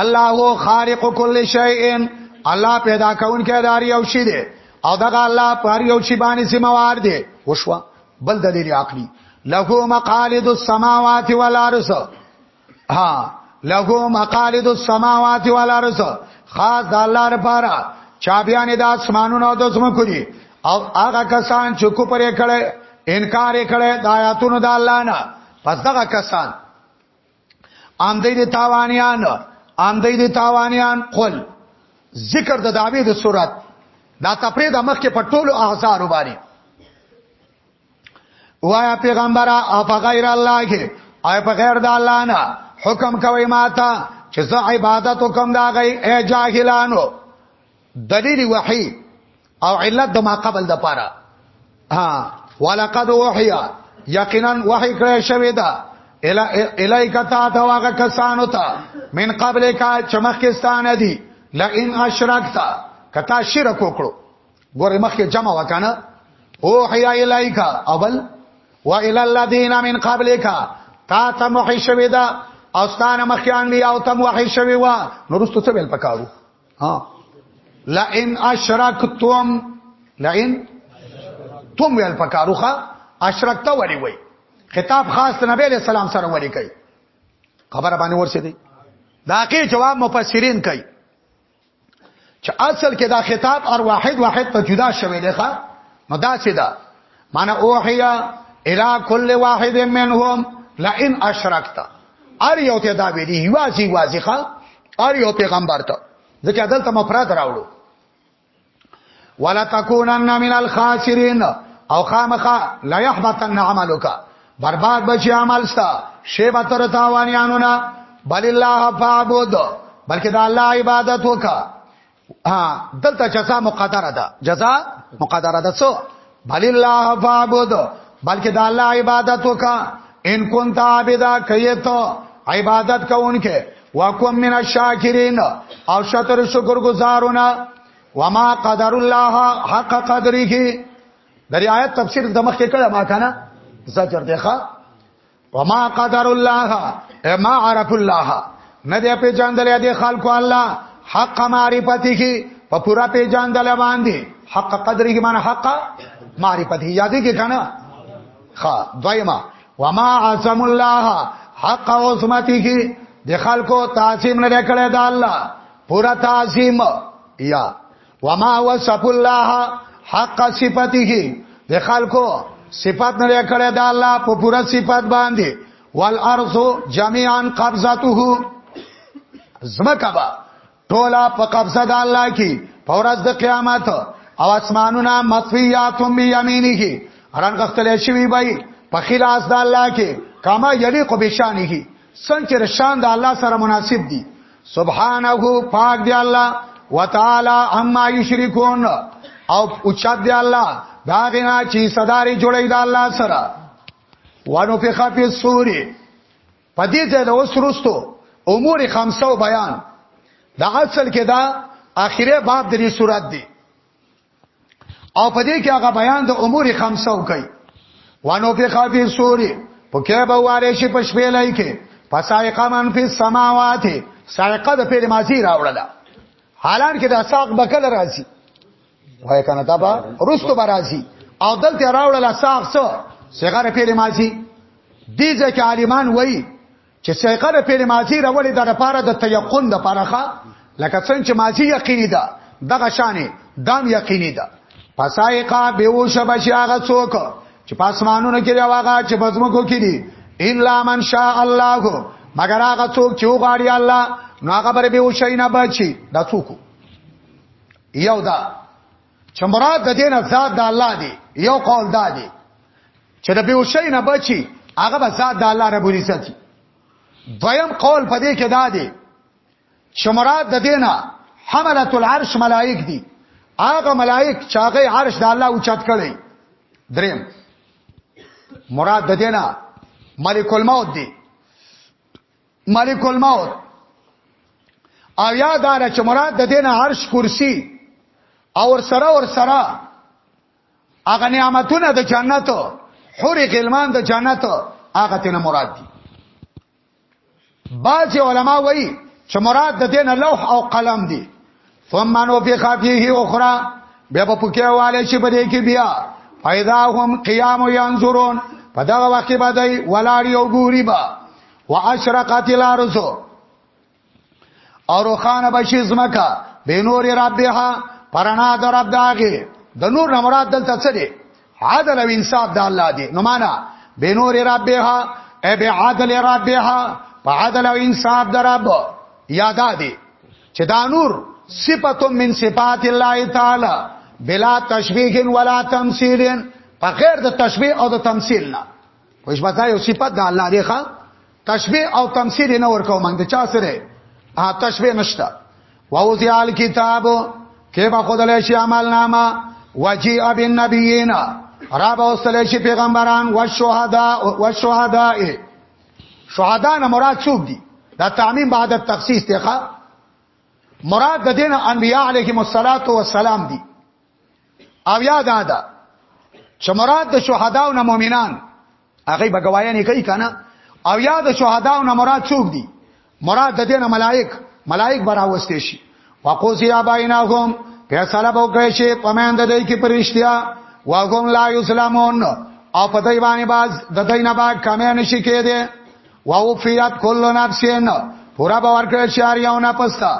Speaker 1: الله خارق کل شیء الله پیدا کون کې داری او شی دی او دغه الله پر یو شی باندې سیموار دی وشوا بل دلیل عقلی له مقالد السماوات والارض ها له مقالد السماوات والارض خاص د الله لپاره چابيان د اسمانونو او د زمکو دي او هغه کسان چې کو پرې کړي انکار کړي د آیاتونو د الله نه پس دغه کسان ام دې د تاوانیان ام دې د تاوانیان قل ذکر د دعوی د صورت دا تپری د مخ کې په ټولو احزار باندې وایا پیغمبر او په غیر الله کې او په غیر د الله نه حکم کوي ماته چې زه عبادت وکم دا غي اے جاهلانو دلیل وحی او علت د ما قبل د پاره ها ولقد وحی یقینا وحی کړی شوی دا الایکا تا دا واغه کسانو ته من قبل کا چمخستان دی لئن اشرکتا کتا شرک وکړو ګوره مخکې جمع وکنه او حیا الایکا اول و الی الذین من قبلک تا ته محی شوی دا او ستانه مخیان دی او تم وحی شوی وا نورستو څه ویل پکارو ها لئن اشرکتم لئن تم ویل پکاروخه اشرکته ولی وای خطاب خاص نبی علیہ السلام سره ولی کوي خبره باندې ورسې دي دا کې جواب مفسرین کوي چې اصل کې دا خطاب ار واحد واحد ته جدا شوی دی ښا نو دا څه ده معنی اوحیا الى كل واحد منهم لئن اشرکت ار یو ته دا ویلی یوازي یوازي ښا ار یو پیغمبر ته ځکه دلته مفرد راوړو ولا تکونن من الخاسرین او خامخا لا يحبطن عملک برباد بچی عمل ستا شی به تر تاوانیانو نه بل الله فعبد بلکې د الله عبادت وکا ها دلته جزاء مقدره ده جزاء مقدره ده څو بل الله فعبد بلکې د الله عبادت وکا ان كنت عابدا کيت عبادت کوونکې وقم من الشاکرین او شتر شکر گزارونه وما قدر الله حق قدره د آیت تفسیر د مخ کې کړه ما کنه زجر دی ښا وما قدر الله ما عرف الله نه دی په جاندل دی خلکو الله حق معرفته کی په پورا په جاندل باندې حق قدره کی معنی حق معرفته یادې کې کنه خا دویما وما عصم الله حق عصمته کی د خلکو تعظیم نه کړی دا الله پورا تعظیم یا وما وصف الله حق صفته د خلکو صفات نه کړه د الله په پوره صفات باندې والارض جميعا قبضته زمکه با ټولا په قبضه د الله کې فورز د قیامت او اسمانونه مطفیات بیمینه رنګ اختل شوی بای په خلاص د الله کې کما یلیق بشانه څنګه شان د الله سره مناسب دي سبحانه پاک دی الله وتعالى عما یشرکون او اوچت دی الله دا غنا چې صداري جوړی دا الله سره وانو په خپل سوري پدې ته د وسرستو امور خمسه بیان دا اصل کې دا اخیره باب د دې صورت دی او په دې کې هغه بیان د امور خمسه وکي وانو په خافي سوري په کې به واره شي په شپې لای کې فسائقه من فی السماوات سائقه د پیل ماضی راوړله حالان کې د ساق بکل راځي وای کنه دا به رستو برازي او دلته راوړله ساق څو صغره پیل ماضی دې ځکه عالمان وایي چې سیقه د فعل ماضی راولي د لپاره د تيقن د لپاره ښه لکه څنګه چې ماضی یقیني ده دغه شانې دام یقیني ده پسایقه بیوش بشی هغه څوک چې پاسمانونو کې راوغه چې بزمکو کې دي الا من شاء الله مگر هغه څوک چې وغاړي الله نو هغه بر بیوش نه بچي دا څوک یو دا چې مراد د دینه ذات د الله دی یو قول دا دی چې د بیوشی نه بچي هغه به ذات د الله رب العزت دویم قول په دې کې دا دی چې مراد د دینه حملت العرش ملائک دي هغه ملائک چې هغه عرش د الله اوچت کړي دریم مراد د دینه ملک الموت دي ملک الموت او یا دار چې مراد د دین عرش کرسی او ور سره ور سره هغه نعمتونه د جنت حور غلمان د جنت هغه تنه مراد دي بعض علما وایي چې مراد د دین لوح او قلم دي فمن وفي خفيه اخرى بیا په پکې والے شي په دې کې بیا پیدا هم قیام ينظرون په دا وخت به دی ولاړی او ګوري با واشرقت الارض او روخانه بشي زمکا به نور ربها پرانا در رب داغه د نور نه مراد دلته څه دی عادل او انصاف د الله دی نو معنا به نور ربها ای به عادل ربها په عادل او انصاف در رب یادا دی چې دا نور صفت من صفات الله تعالی بلا تشبیه ولا تمثيل په غیر د تشبیه او د تمثيل نه وښ بتا یو صفت د الله دی ښا تشبیه او تمثيل نه ورکو موږ د چا سره ها تشبیه نشته واوزی ال کتاب کې به خدای شي عمل نامه وجی اب النبیین را به وسله شي پیغمبران او شهدا او شهدا شهدا نه مراد څوک دي دا تعمیم بعد التخصیص دی ښا مراد د دین انبیاء علیهم الصلاۃ والسلام دي او یا دا ده چې مراد د شهداو نه مؤمنان هغه بګوایا نه کوي کنه او یا د شهداو نه مراد څوک دي مراد د دینه ملائک ملائک براوستې شي وقوسی ابایناهم فیصله به وکړي شي پمند د دې کې پرشتیا واغم لا یسلمون او په دای باندې باز د دینه با کمه نشي کېده واو فیات کلو نفسین پورا به ورکړي شهر یو نه پستا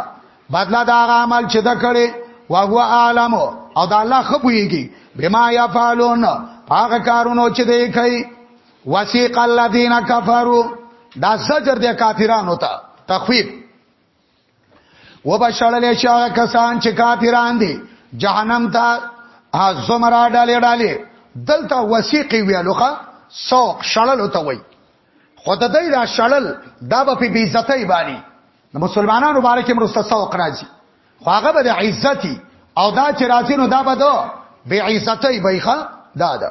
Speaker 1: بدلا دا عمل چې د کړي واغو عالم او د الله خپويږي بما یفعلون هغه کارونو چې دی کوي وسیق الذین کفروا دا زجر د کافرانو ته تخفیف وبشړل شي هغه کسان چې کافران دي جهنم ته زمرا ډالې ډالې دلته وسیقي ویلوخه سوق شړل ته وای خود دای دا شړل دا به په بیزتای باندې د مسلمانانو باره کې مرسته سوق راځي خو هغه به د عزتي او دا چې راځي نو دا به دو بی عزتای بیخه دا ده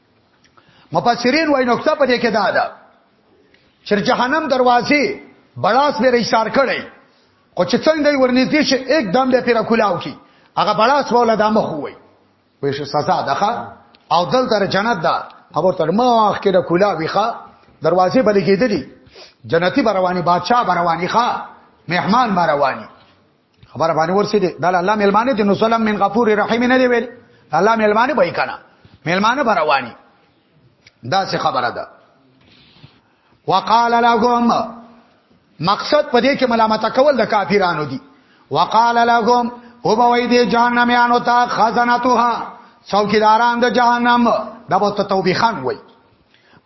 Speaker 1: مفسرین وایي نقطه په دې کې دا ده چې جهنم دروازې بلاس به ریشار کړي خو چې څنګه دی ورنږدې شي एकदम به پیرا کولاو کی هغه بلاس ولا د مخ وای وې شي سزا ده او دل تر جنت ده خبر تر ما واخ کې د کولا ویخه دروازې بل کېدلې جنتی برواني بادشاہ برواني ښا مهمان برواني خبر باندې ورسې دي دا الله ملمانه دي نو سلام من غفور رحیم نه دی ویل الله ملمانه به کنا ملمانه برواني دا څه خبره ده وقال لهم مقصد په دې کې ملامت کول د کافرانو دي وقال لهم او به وای دي جهنم یانو ته خزنتها څوکیداران د جهنم دا به توبیخان وای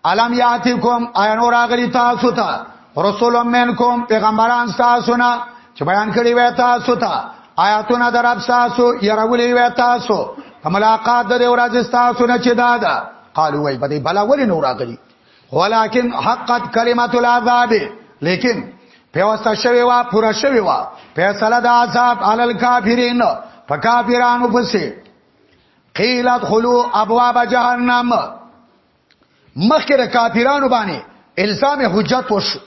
Speaker 1: علم یاتیکم اینو راغلی تاسو ته رسول منکم پیغمبران تاسو نه چې بیان کړی وای تاسو ته آیاتونه در رب تاسو يرولې وای تاسو ملاقات د ورځ تاسو نه چې دادا قالو وای بده بلا ولې نو راغلی ولکن حقت کلمت العذاب لیکن پیوسته شوی وا پورا شوی وا فیصله د عذاب علل کافرین په کافرانو پسې قیل ادخلوا ابواب جهنم مخکې د کافرانو باندې الزام حجت وشو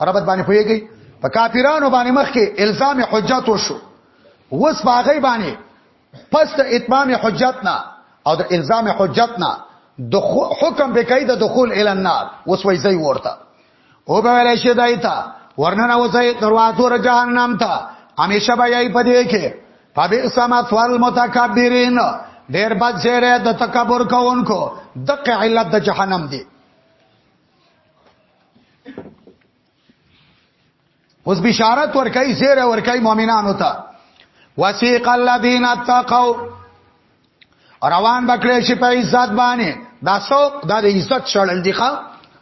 Speaker 1: ربط باندې پويږي په کافرانو باندې مخکې الزام حجت وشو وس باغې باندې پس د اتمام حجت نه او د الزام حجت نه د حکم به کوي د دخول ال النار وس وایي زي ورته او به ویل شي دایتا ورننه وځي دروازو ر جهنم ته همیشه به یې پدې کې فبئس مثوال متکبرین ډیر بد زیره د تکبر کوونکو دغه علت د جهنم دی اوس بشارت ورکای زیر ورکای مؤمنانو ته وسیق الذین اتقوا روان بکړې شي په عزت باندې دا سوق دا د عزت شړل دي ښا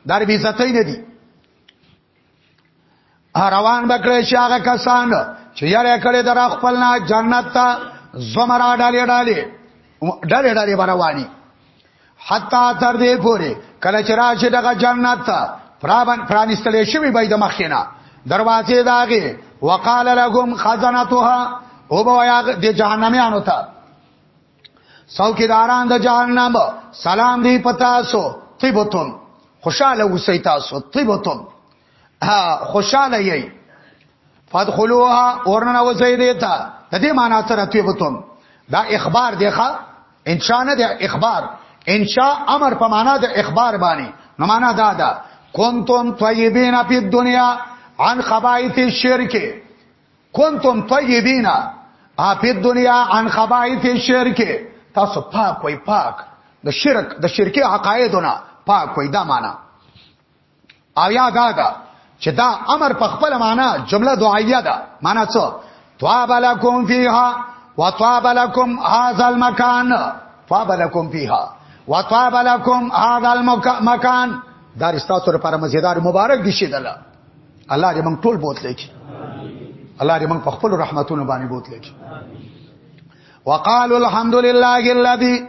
Speaker 1: دا به عزت نه دي روان بکړې شي هغه کسان چې یاره کړې در خپل نه جنت ته زمرا ډالې ډالې ډالې ډالې رواني حتا تر دې پورې کله چې راشي دغه جنت ته پرابن پرانستلې شوی بيد مخینه دروازې داغه وقال لهم خزنتها او بیا د جهنميانو ته څوکیداران د جهنم سلام دی پتا سو طيبتم خوشاله اوسئ تاسو طيبتم خوشاله یی فادخلوها ورنه وځي دیتا د دې معنا سره توبتم دا اخبار دی ښا ان شاء نه دی اخبار ان شاء امر په معنا د اخبار باندې نو معنا دا ده کنتم طیبین فی الدنیا عن خبائث الشرک کنتم طیبین فی الدنیا عن خبائث الشرک تاسو پاک وای پاک د شرک د شرکی عقایدونه پاک وای دا معنا او یا دا دا چې دا امر په خپل معنا جمله دعایه ده معنا څه طاب لكم فيها وطاب لكم هذا المكان طاب لكم فيها وطاب لكم هذا المكان دا رستاسو لپاره مزیدار مبارک دي شه دله الله دې موږ ټول بوتلې کی الله دې موږ په خپل رحمتونو باندې بوتلې کی وقالوا الحمد لله الذي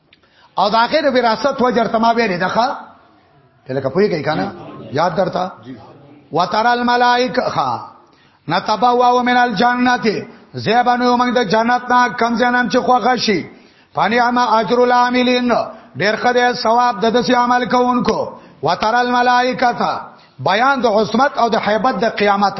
Speaker 1: او دا غیر وراثت وجر تما به نه دخه کله کوي کوي کنه یاد درتا وتر الملائکه خا نتبوا من الجنه زیبانو موږ د جنت نه کم ځانم چې خوښ شي فانی اما اجر العاملین ډیر خدای ثواب د دسی عمل کوونکو وتر الملائکه بیان د عظمت او د حیبت د قیامت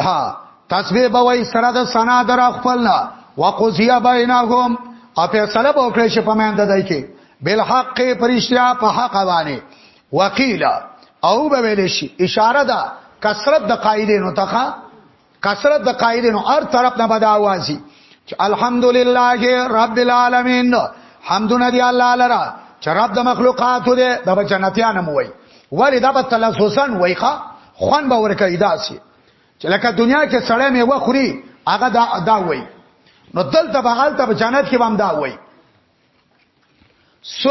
Speaker 1: ها تسبیح به وای سره د سنا در خپلنا وقضیا بینهم او فیصله به وکړي چې په مند دای کې بل حق پرشتیا په حق باندې وکیلا او به ویل شي اشاره ده کثرت د قائلینو ته کثرت د قائلینو هر طرف نه بد اوازي چې الحمدلله رب العالمین حمدنا دی الله لرا چې رب د مخلوقات دی د جنتیان موي ولی دا په تلسوسن وایخه خوان به ورکړي داسې چې لکه دنیا کې سړی میوه خوري هغه دا دا وای نو دلته به حالت په جنت کې هم دا وای